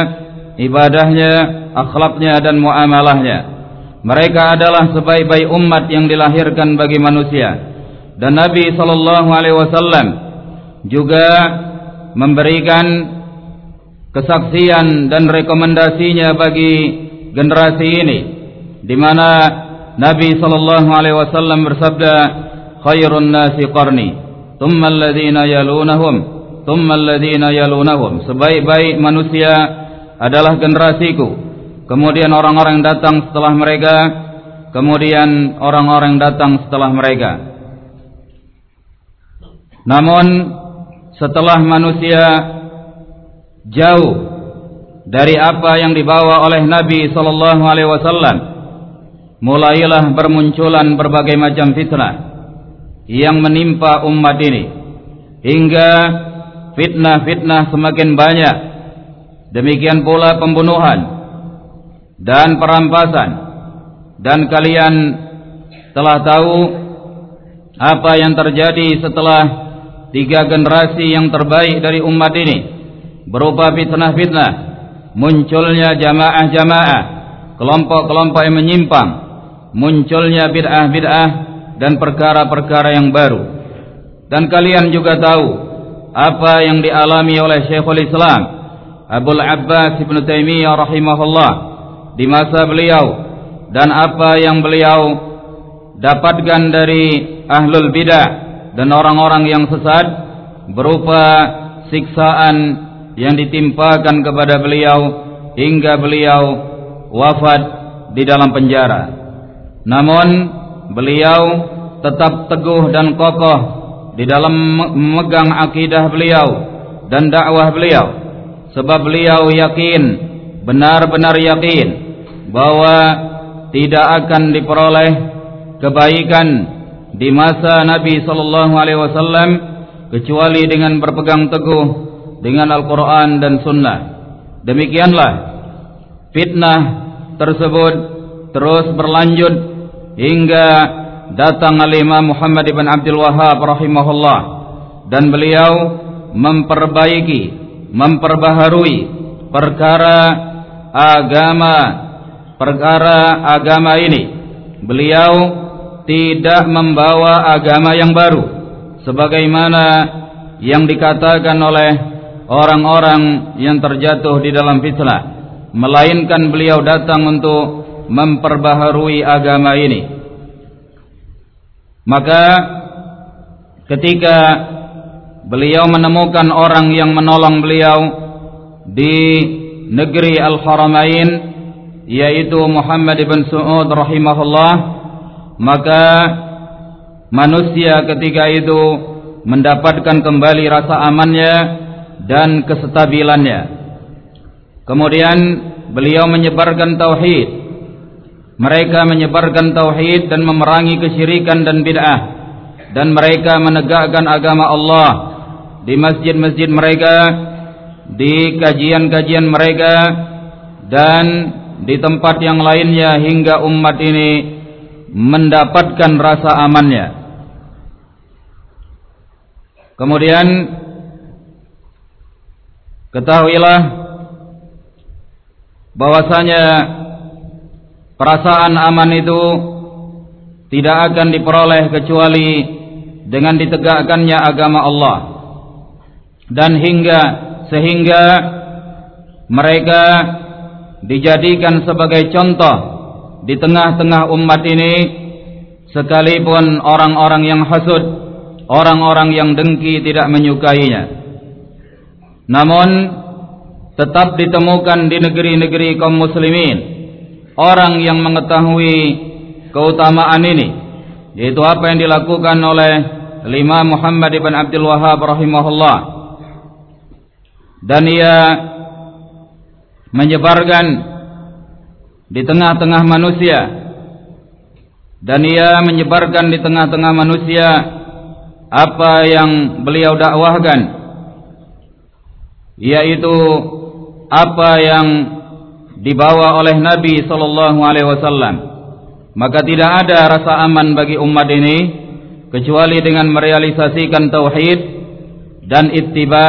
ibadahnya, akhlaknya dan muamalahnya. Mereka adalah sebaik-baik umat yang dilahirkan bagi manusia dan Nabi sallallahu alaihi wasallam juga memberikan kesaksian dan rekomendasinya bagi generasi ini di mana Nabi sallallahu alaihi wasallam bersabda khairun nasi qarni thumma alladhina yalunahum. Thumma alladhina yalunahum. Sebaik-baik manusia adalah generasiku. Kemudian orang-orang yang datang setelah mereka. Kemudian orang-orang yang datang setelah mereka. Namun setelah manusia jauh dari apa yang dibawa oleh Nabi sallallahu alaihi wasallam mulailah bermunculan berbagai macam fitnah yang menimpa umat ini. Hingga fitnah-fitnah semakin banyak. Demikian pula pembunuhan dan perampasan. Dan kalian telah tahu apa yang terjadi setelah tiga generasi yang terbaik dari umat ini. Berupa fitnah-fitnah munculnya jamaah-jamaah kelompok-kelompok yang menyimpang munculnya bid'ah-bid'ah dan perkara-perkara yang baru dan kalian juga tahu apa yang dialami oleh Syekhul Islam Abu Abbas Ibn Taimiyah rahimahullah di masa beliau dan apa yang beliau dapatkan dari ahlul bidah dan orang-orang yang sesat berupa siksaan yang ditimpakan kepada beliau hingga beliau wafat di dalam penjara. Namun beliau tetap teguh dan kokoh di dalam memegang akidah beliau dan dakwah beliau sebab beliau yakin benar-benar yakin bahwa tidak akan diperoleh kebaikan di masa Nabi sallallahu alaihi wasallam kecuali dengan berpegang teguh dengan Al-Qur'an dan Sunnah. Demikianlah fitnah tersebut terus berlanjut hingga datang Al-Imam Muhammad ibn Abdul Wahhab rahimahullah. Dan beliau memperbaiki, memperbaharui perkara agama perkara agama ini. Beliau tidak membawa agama yang baru sebagaimana yang dikatakan oleh orang-orang yang terjatuh di dalam fitnah. Melainkan beliau datang untuk memperbaharui agama ini maka ketika beliau menemukan orang yang menolong beliau di negeri Al-Haramain yaitu Muhammad ibn Su'ud rahimahullah maka manusia ketika itu mendapatkan kembali rasa amannya dan kestabilannya. Kemudian beliau menyebarkan tauhid. Mereka menyebarkan tauhid dan memerangi kesyirikan dan bid'ah dan mereka menegakkan agama Allah di masjid-masjid mereka, di kajian-kajian mereka dan di tempat yang lainnya hingga umat ini mendapatkan rasa amannya. Kemudian ketahuilah bahwasanya perasaan aman itu tidak akan diperoleh kecuali dengan ditegakkannya agama Allah. Dan hingga sehingga mereka dijadikan sebagai contoh di tengah-tengah umat ini sekalipun orang-orang yang hasud orang-orang yang dengki tidak menyukainya. Namun tetap ditemukan di negeri-negeri kaum muslimin orang yang mengetahui keutamaan ini yaitu apa yang dilakukan oleh Imam Muhammad ibn Abdul Wahhab rahimahullah. Dan ia menyebarkan di tengah-tengah manusia. Dan ia menyebarkan di tengah-tengah manusia apa yang beliau dakwahkan yaitu apa yang dibawa oleh Nabi sallallahu alaihi wasallam maka tidak ada rasa aman bagi umat ini kecuali dengan merealisasikan tauhid dan ittiba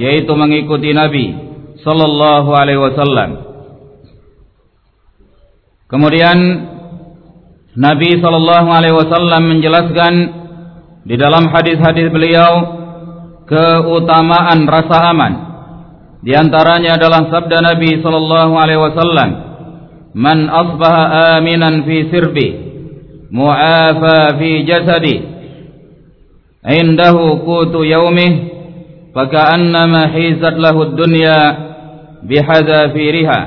yaitu mengikuti Nabi sallallahu alaihi wasallam kemudian Nabi sallallahu alaihi wasallam menjelaskan di dalam hadis-hadis beliau keutamaan rasa aman. Di antaranya adalah sabda Nabi sallallahu alaihi wasallam, "Man asbaha aminan fi sirbi, mu'afa fi jasadi, indahu qutu yaumih, faka'annama hizat lahu ad-dunya bihadzafiriha."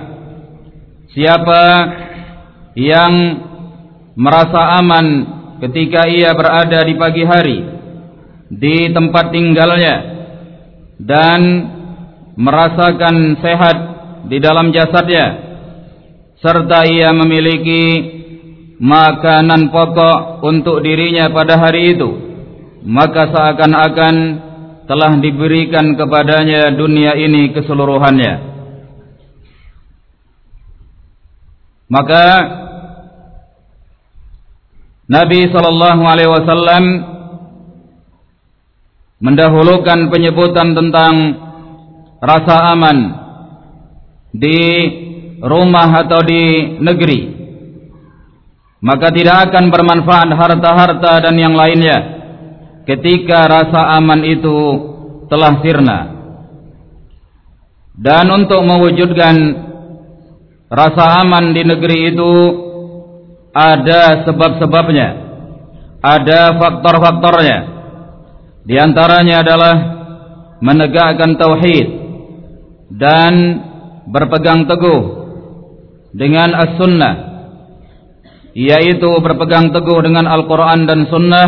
Siapa yang merasa aman ketika ia berada di pagi hari di tempat tinggalnya dan merasakan sehat di dalam jasadnya serta ia memiliki makanan pokok untuk dirinya pada hari itu maka seakan-akan telah diberikan kepadanya dunia ini keseluruhannya. Maka Nabi sallallahu alaihi wasallam mendahulukan penyebutan tentang rasa aman di rumah atau di negeri maka tidak akan bermanfaat harta-harta dan yang lainnya ketika rasa aman itu telah sirna. Dan untuk mewujudkan rasa aman di negeri itu ada sebab-sebabnya ada faktor-faktornya. Di antaranya adalah menegakkan tauhid dan berpegang teguh dengan as-sunnah yaitu berpegang teguh dengan Al-Quran dan sunnah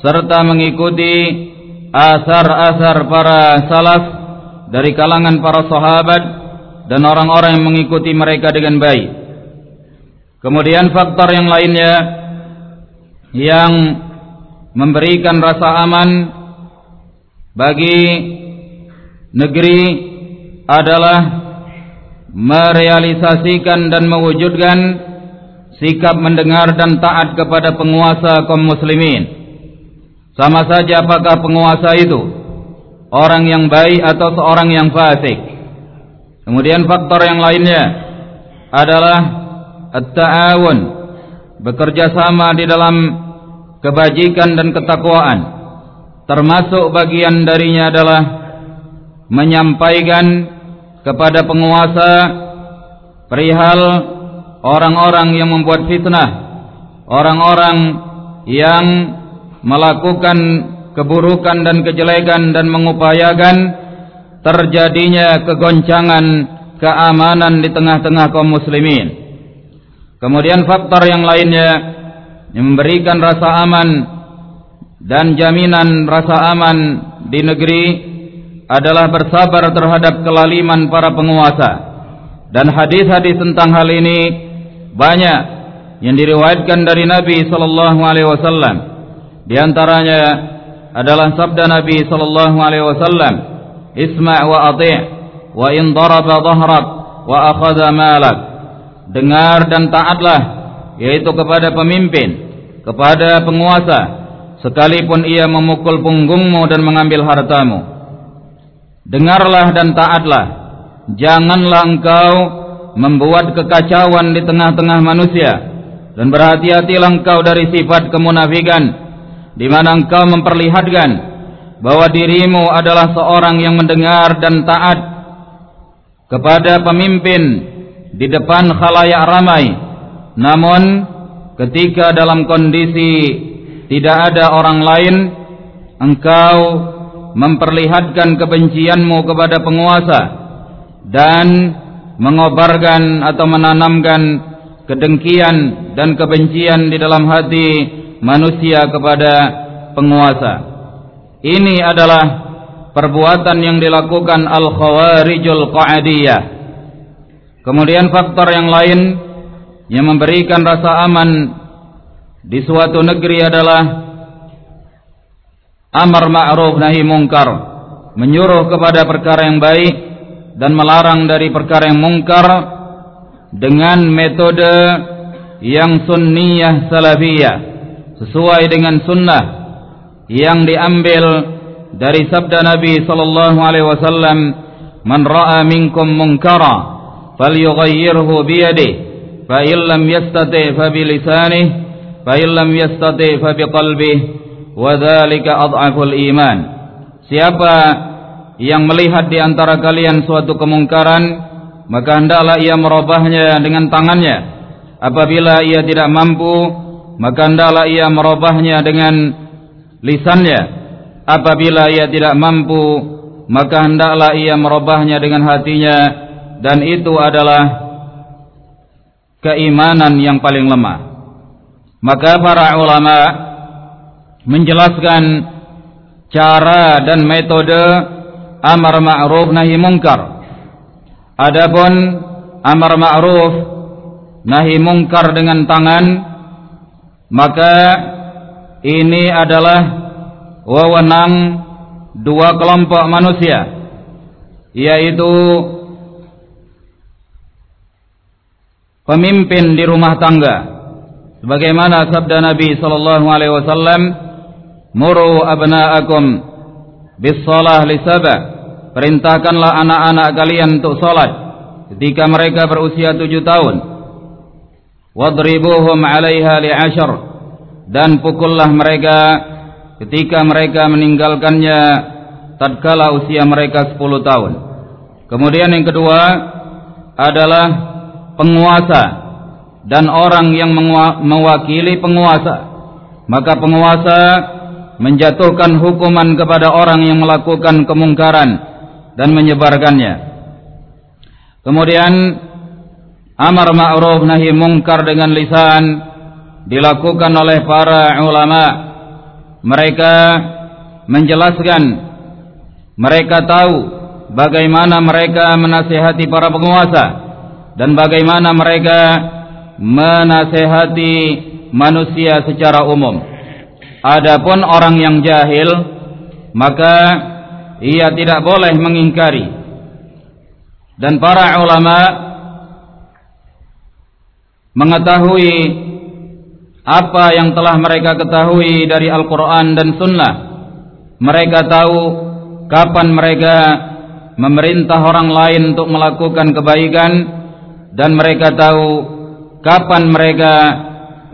serta mengikuti asar-asar para salaf dari kalangan para sahabat dan orang-orang yang mengikuti mereka dengan baik. Kemudian faktor yang lainnya yang memberikan rasa aman bagi negeri adalah merealisasikan dan mewujudkan sikap mendengar dan taat kepada penguasa kaum muslimin. Sama saja apakah penguasa itu orang yang baik atau seorang yang fasik. Kemudian faktor yang lainnya adalah at-ta'awun bekerja sama di dalam kebajikan dan ketakwaan. Termasuk bagian darinya adalah menyampaikan kepada penguasa perihal orang-orang yang membuat fitnah orang-orang yang melakukan keburukan dan kejelekan dan mengupayakan terjadinya kegoncangan keamanan di tengah-tengah kaum muslimin. Kemudian faktor yang lainnya yang memberikan rasa aman dan jaminan rasa aman di negeri adalah bersabar terhadap kelaliman para penguasa. Dan hadis-hadis tentang hal ini banyak yang diriwayatkan dari Nabi sallallahu alaihi wasallam. Di antaranya adalah sabda Nabi sallallahu alaihi wasallam isma' wa ati' wa in daraba dhahrak wa akhadha malak. Dengar dan taatlah yaitu kepada pemimpin kepada penguasa sekalipun ia memukul punggungmu dan mengambil hartamu dengarlah dan taatlah. Janganlah engkau membuat kekacauan di tengah-tengah manusia. Dan berhati-hatilah engkau dari sifat kemunafikan di mana engkau memperlihatkan bahwa dirimu adalah seorang yang mendengar dan taat kepada pemimpin di depan khalayak ramai. Namun ketika dalam kondisi tidak ada orang lain engkau memperlihatkan kebencianmu kepada penguasa dan mengobarkan atau menanamkan kedengkian dan kebencian di dalam hati manusia kepada penguasa. Ini adalah perbuatan yang dilakukan al-khawarijul qa'adiyah. Kemudian faktor yang lain yang memberikan rasa aman di suatu negeri adalah amar ma'ruf nahi mungkar, menyuruh kepada perkara yang baik dan melarang dari perkara yang mungkar dengan metode yang sunniyah salafiyah sesuai dengan sunnah yang diambil dari sabda Nabi sallallahu alaihi wasallam man ra'a minkum munkara falyughayyirhu bi yadihi fa in lam yastati fa bi lisanihi fa in lam yastati fa bi qalbihi wa dhalika adhaful iman. Siapa yang melihat di antara kalian suatu kemungkaran maka hendaklah ia merubahnya dengan tangannya. Apabila ia tidak mampu maka hendaklah ia merubahnya dengan lisannya. Apabila ia tidak mampu maka hendaklah ia merubahnya dengan hatinya. Dan itu adalah keimanan yang paling lemah. Maka para ulama menjelaskan cara dan metode amar ma'ruf nahi mungkar. Adapun amar ma'ruf nahi mungkar dengan tangan maka ini adalah wewenang dua kelompok manusia yaitu pemimpin di rumah tangga sebagaimana sabda Nabi sallallahu alaihi wasallam muru abna'akum bis shalah li perintahkanlah anak-anak kalian untuk salat ketika mereka berusia tujuh tahun. Wadribuhum 'alaiha li'ashar dan pukullah mereka ketika mereka meninggalkannya tatkala usia mereka sepuluh tahun. Kemudian yang kedua adalah penguasa dan orang yang mewakili penguasa. Maka penguasa menjatuhkan hukuman kepada orang yang melakukan kemungkaran dan menyebarkannya. Kemudian amar ma'ruf nahi mungkar dengan lisan dilakukan oleh para ulama. Mereka menjelaskan mereka tahu bagaimana mereka menasihati para penguasa dan bagaimana mereka menasihati manusia secara umum. Adapun orang yang jahil maka ia tidak boleh mengingkari. Dan para ulama mengetahui apa yang telah mereka ketahui dari Al-Quran dan Sunnah. Mereka tahu kapan mereka memerintah orang lain untuk melakukan kebaikan dan mereka tahu kapan mereka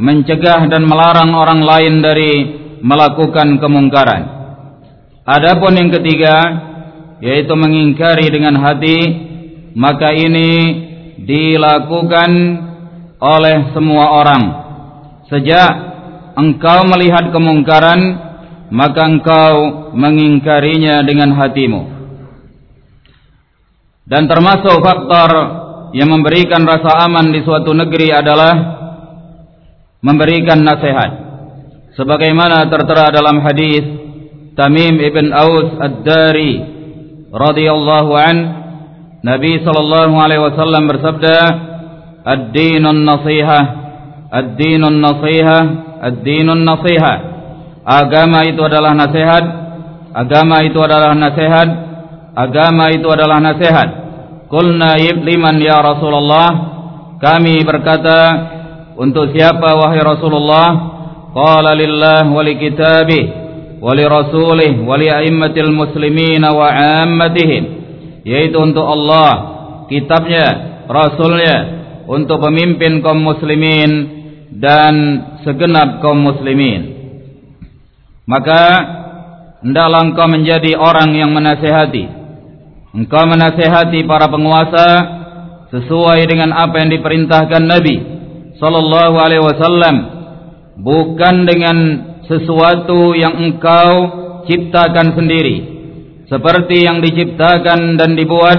mencegah dan melarang orang lain dari melakukan kemungkaran. Adapun yang ketiga yaitu mengingkari dengan hati maka ini dilakukan oleh semua orang. Sejak engkau melihat kemungkaran maka engkau mengingkarinya dengan hatimu. Dan termasuk faktor yang memberikan rasa aman di suatu negeri adalah memberikan nasihat sebagaimana tertera dalam hadis Tamim ibn Aus Ad-Dari radhiyallahu an Nabi sallallahu alaihi wasallam bersabda, "Ad-dinun nasihah, ad-dinun nasihah, ad-dinun nasihah." Agama itu adalah nasihat, agama itu adalah nasihat, agama itu adalah nasihat. Qulna liman ya Rasulullah? Kami berkata, untuk siapa wahai Rasulullah? Qala lillah wa kitabih wa rasulih wa li a'immatil muslimin wa 'ammatihim yaitu untuk Allah, kitabnya, rasulnya, untuk pemimpin kaum muslimin dan segenap kaum muslimin. Maka hendaklah engkau menjadi orang yang menasihati. Engkau menasihati para penguasa sesuai dengan apa yang diperintahkan Nabi sallallahu alaihi wasallam, bukan dengan sesuatu yang engkau ciptakan sendiri. Seperti yang diciptakan dan dibuat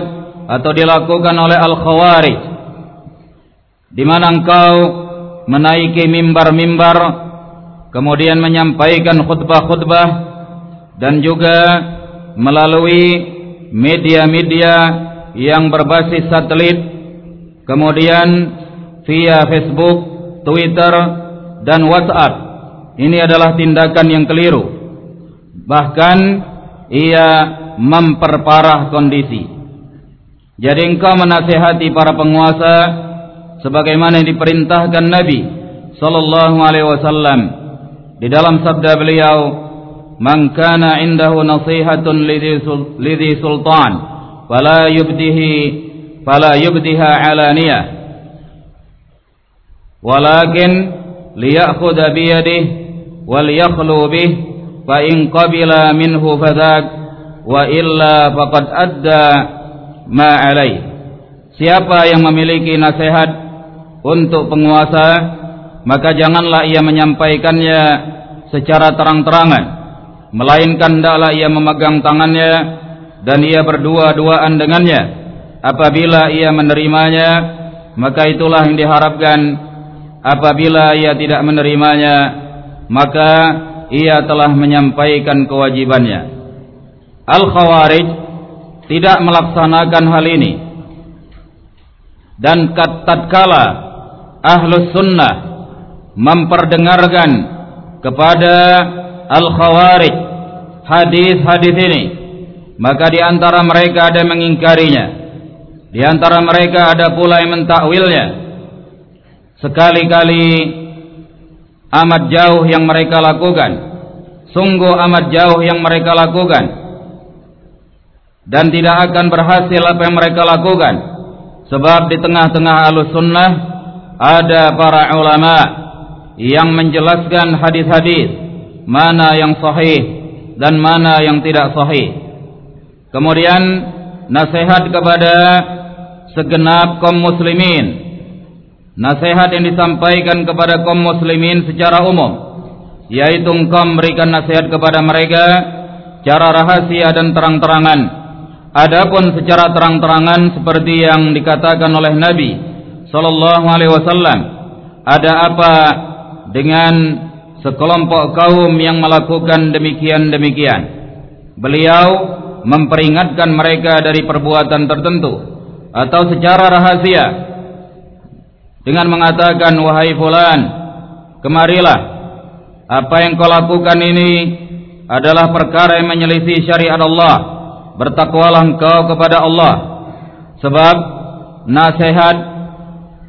atau dilakukan oleh al-khawarij. Di mana engkau menaiki mimbar-mimbar kemudian menyampaikan khutbah-khutbah dan juga melalui media-media yang berbasis satelit kemudian via Facebook, Twitter dan WhatsApp ini adalah tindakan yang keliru bahkan ia memperparah kondisi. Jadi engkau menasihati para penguasa sebagaimana yang diperintahkan Nabi sallallahu alaihi wasallam di dalam sabda beliau, "Man kana indahu nasihatun lidhi sultan, fala yubdihi fala yubdiha alaniyah." Walakin yakhlu bihi fa in qabila minhu fadak wa illa faqad adda ma alai siapa yang memiliki nasihat untuk penguasa maka janganlah ia menyampaikannya secara terang-terangan melainkan hendaklah ia memegang tangannya dan ia berdua-duaan dengannya. Apabila ia menerimanya maka itulah yang diharapkan apabila ia tidak menerimanya maka ia telah menyampaikan kewajibannya. Al-Khawarij tidak melaksanakan hal ini. Dan tatkala Ahlus Sunnah memperdengarkan kepada Al-Khawarij hadis-hadis ini, maka di antara mereka ada yang mengingkarinya. Di antara mereka ada pula yang mentakwilnya. Sekali-kali amat jauh yang mereka lakukan. Sungguh amat jauh yang mereka lakukan. Dan tidak akan berhasil apa yang mereka lakukan. Sebab di tengah-tengah alus sunnah ada para ulama yang menjelaskan hadis-hadis mana yang sahih dan mana yang tidak sahih. Kemudian nasihat kepada segenap kaum muslimin Nasihat yang disampaikan kepada kaum muslimin secara umum yaitu engkau memberikan nasihat kepada mereka secara rahasia dan terang-terangan. Adapun secara terang-terangan seperti yang dikatakan oleh Nabi sallallahu alaihi wasallam ada apa dengan sekelompok kaum yang melakukan demikian-demikian? Beliau memperingatkan mereka dari perbuatan tertentu atau secara rahasia dengan mengatakan wahai fulan kemarilah. Apa yang kau lakukan ini adalah perkara yang menyelisih syariat Allah. Bertakwalah engkau kepada Allah. Sebab nasihat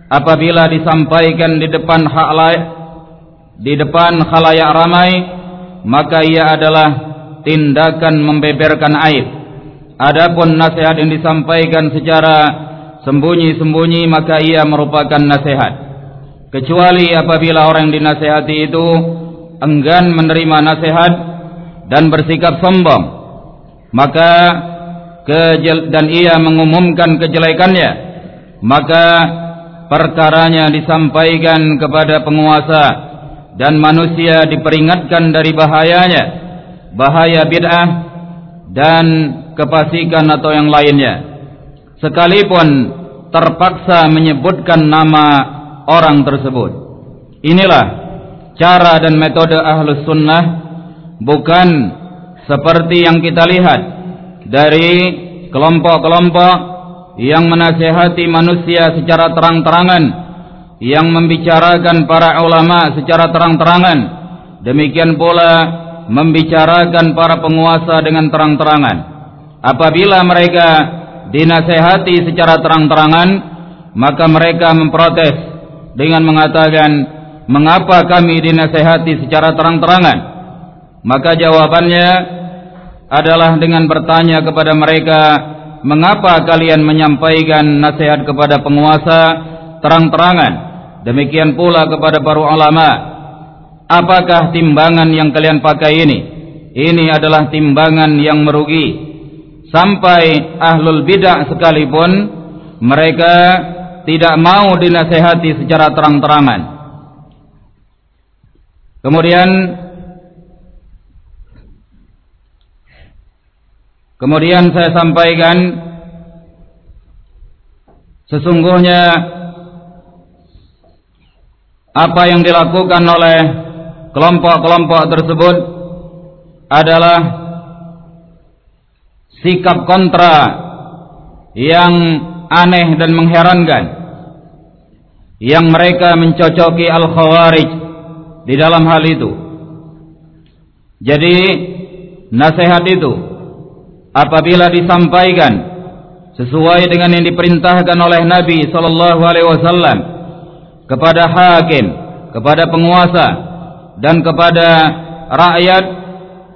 apabila disampaikan di depan hak lain di depan khalayak ramai maka ia adalah tindakan membeberkan aib. Adapun nasihat yang disampaikan secara sembunyi-sembunyi maka ia merupakan nasihat. Kecuali apabila orang yang dinasihati itu enggan menerima nasihat dan bersikap sombong maka dan ia mengumumkan kejelekannya maka perkaranya disampaikan kepada penguasa dan manusia diperingatkan dari bahayanya bahaya bid'ah dan kefasikan atau yang lainnya sekalipun terpaksa menyebutkan nama orang tersebut. Inilah cara dan metode ahlus sunnah bukan seperti yang kita lihat dari kelompok-kelompok yang menasihati manusia secara terang-terangan yang membicarakan para ulama secara terang-terangan demikian pula membicarakan para penguasa dengan terang-terangan apabila mereka dinasihati secara terang-terangan maka mereka memprotes dengan mengatakan mengapa kami dinasihati secara terang-terangan? Maka jawabannya adalah dengan bertanya kepada mereka mengapa kalian menyampaikan nasihat kepada penguasa terang-terangan? Demikian pula kepada para ulama apakah timbangan yang kalian pakai ini? Ini adalah timbangan yang merugi sampai ahlul bidah sekalipun mereka tidak mau dinasehati secara terang-terangan. Kemudian Kemudian saya sampaikan sesungguhnya apa yang dilakukan oleh kelompok-kelompok tersebut adalah sikap kontra yang aneh dan mengherankan yang mereka mencocoki al-khawarij di dalam hal itu. Jadi nasihat itu apabila disampaikan sesuai dengan yang diperintahkan oleh Nabi sallallahu alaihi wasallam kepada hakim, kepada penguasa dan kepada rakyat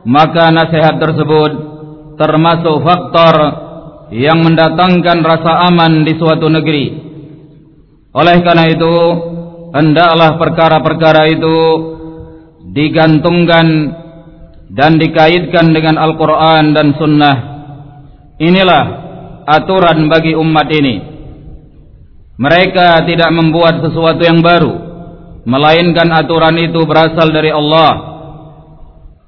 maka nasihat tersebut termasuk faktor yang mendatangkan rasa aman di suatu negeri. Oleh karena itu, hendaklah perkara-perkara itu digantungkan dan dikaitkan dengan Al-Quran dan Sunnah. Inilah aturan bagi umat ini. Mereka tidak membuat sesuatu yang baru melainkan aturan itu berasal dari Allah.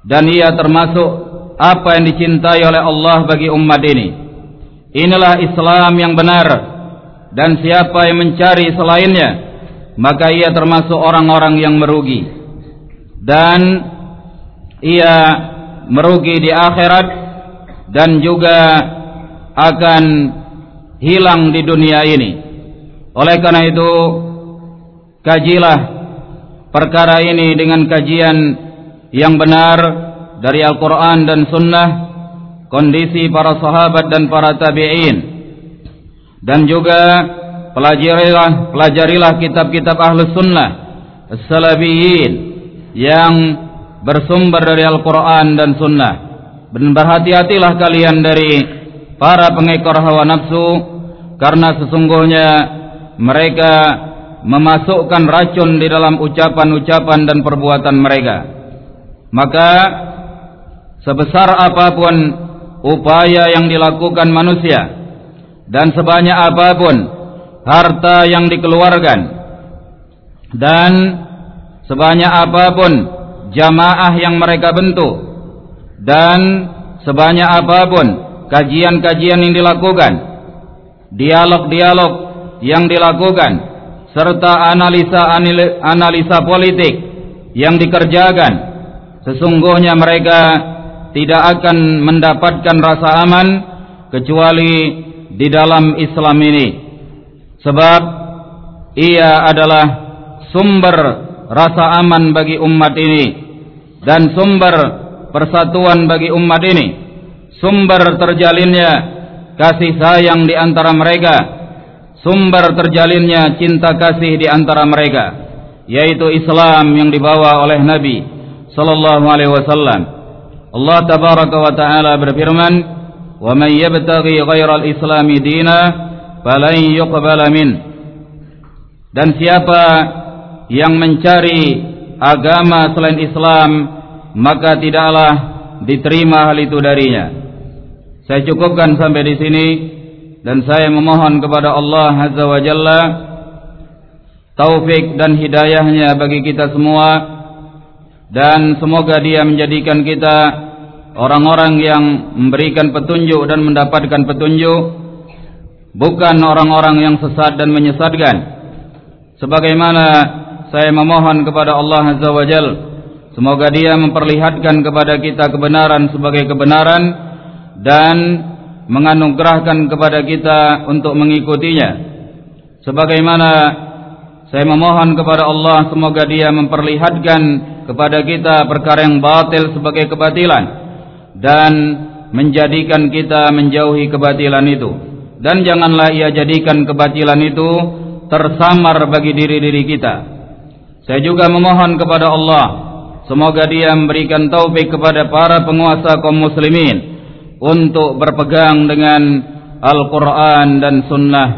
Dan ia termasuk apa yang dicintai oleh Allah bagi umat ini. Inilah Islam yang benar. Dan siapa yang mencari selainnya maka ia termasuk orang-orang yang merugi. Dan ia merugi di akhirat dan juga akan hilang di dunia ini. Oleh karena itu, kajilah perkara ini dengan kajian yang benar dari Al-Quran dan Sunnah, kondisi para sahabat dan para tabi'in. Dan juga pelajarilah, pelajarilah kitab-kitab Ahlus Sunnah, As-Salabiyin, yang bersumber dari Al-Quran dan Sunnah. Dan berhati-hatilah kalian dari para pengekor hawa nafsu, karena sesungguhnya mereka memasukkan racun di dalam ucapan-ucapan dan perbuatan mereka. Maka sebesar apa pun upaya yang dilakukan manusia dan sebanyak apa pun harta yang dikeluarkan dan sebanyak apa pun jamaah yang mereka bentuk dan sebanyak apa pun kajian-kajian yang dilakukan dialog-dialog yang dilakukan serta analisa-analisa politik yang dikerjakan sesungguhnya mereka tidak akan mendapatkan rasa aman kecuali di dalam Islam ini. Sebab ia adalah sumber rasa aman bagi umat ini dan sumber persatuan bagi umat ini. Sumber terjalinnya kasih sayang di antara mereka. Sumber terjalinnya cinta kasih di antara mereka yaitu Islam yang dibawa oleh Nabi sallallahu alaihi wasallam Allah tabaraka wa taala berfirman wa man yabtaghi ghairal islami dina falan yuqbala min dan siapa yang mencari agama selain Islam maka tidaklah diterima hal itu darinya. Saya cukupkan sampai di sini dan saya memohon kepada Allah Azza wa Jalla taufik dan hidayahnya bagi kita semua dan semoga dia menjadikan kita orang-orang yang memberikan petunjuk dan mendapatkan petunjuk bukan orang-orang yang sesat dan menyesatkan. Sebagaimana saya memohon kepada Allah Azza wa Jal semoga dia memperlihatkan kepada kita kebenaran sebagai kebenaran dan menganugerahkan kepada kita untuk mengikutinya. Sebagaimana saya memohon kepada Allah semoga dia memperlihatkan kepada kita perkara yang batil sebagai kebatilan dan menjadikan kita menjauhi kebatilan itu. Dan janganlah ia jadikan kebatilan itu tersamar bagi diri-diri kita. Saya juga memohon kepada Allah semoga dia memberikan taufik kepada para penguasa kaum muslimin untuk berpegang dengan Al-Quran dan Sunnah.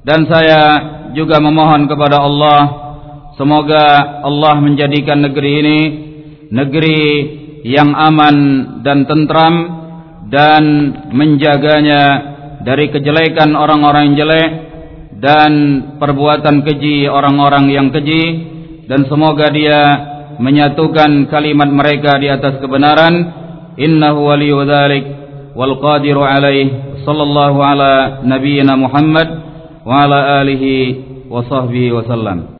Dan saya juga memohon kepada Allah semoga Allah menjadikan negeri ini negeri yang aman dan tentram dan menjaganya dari kejelekan orang-orang jelek dan perbuatan keji orang-orang yang keji. Dan semoga dia menyatukan kalimat mereka di atas kebenaran. Innahu waliyyu wal qadiru sallallahu ala nabiyyina Muhammad wa ala alihi wa sahbihi wa sallam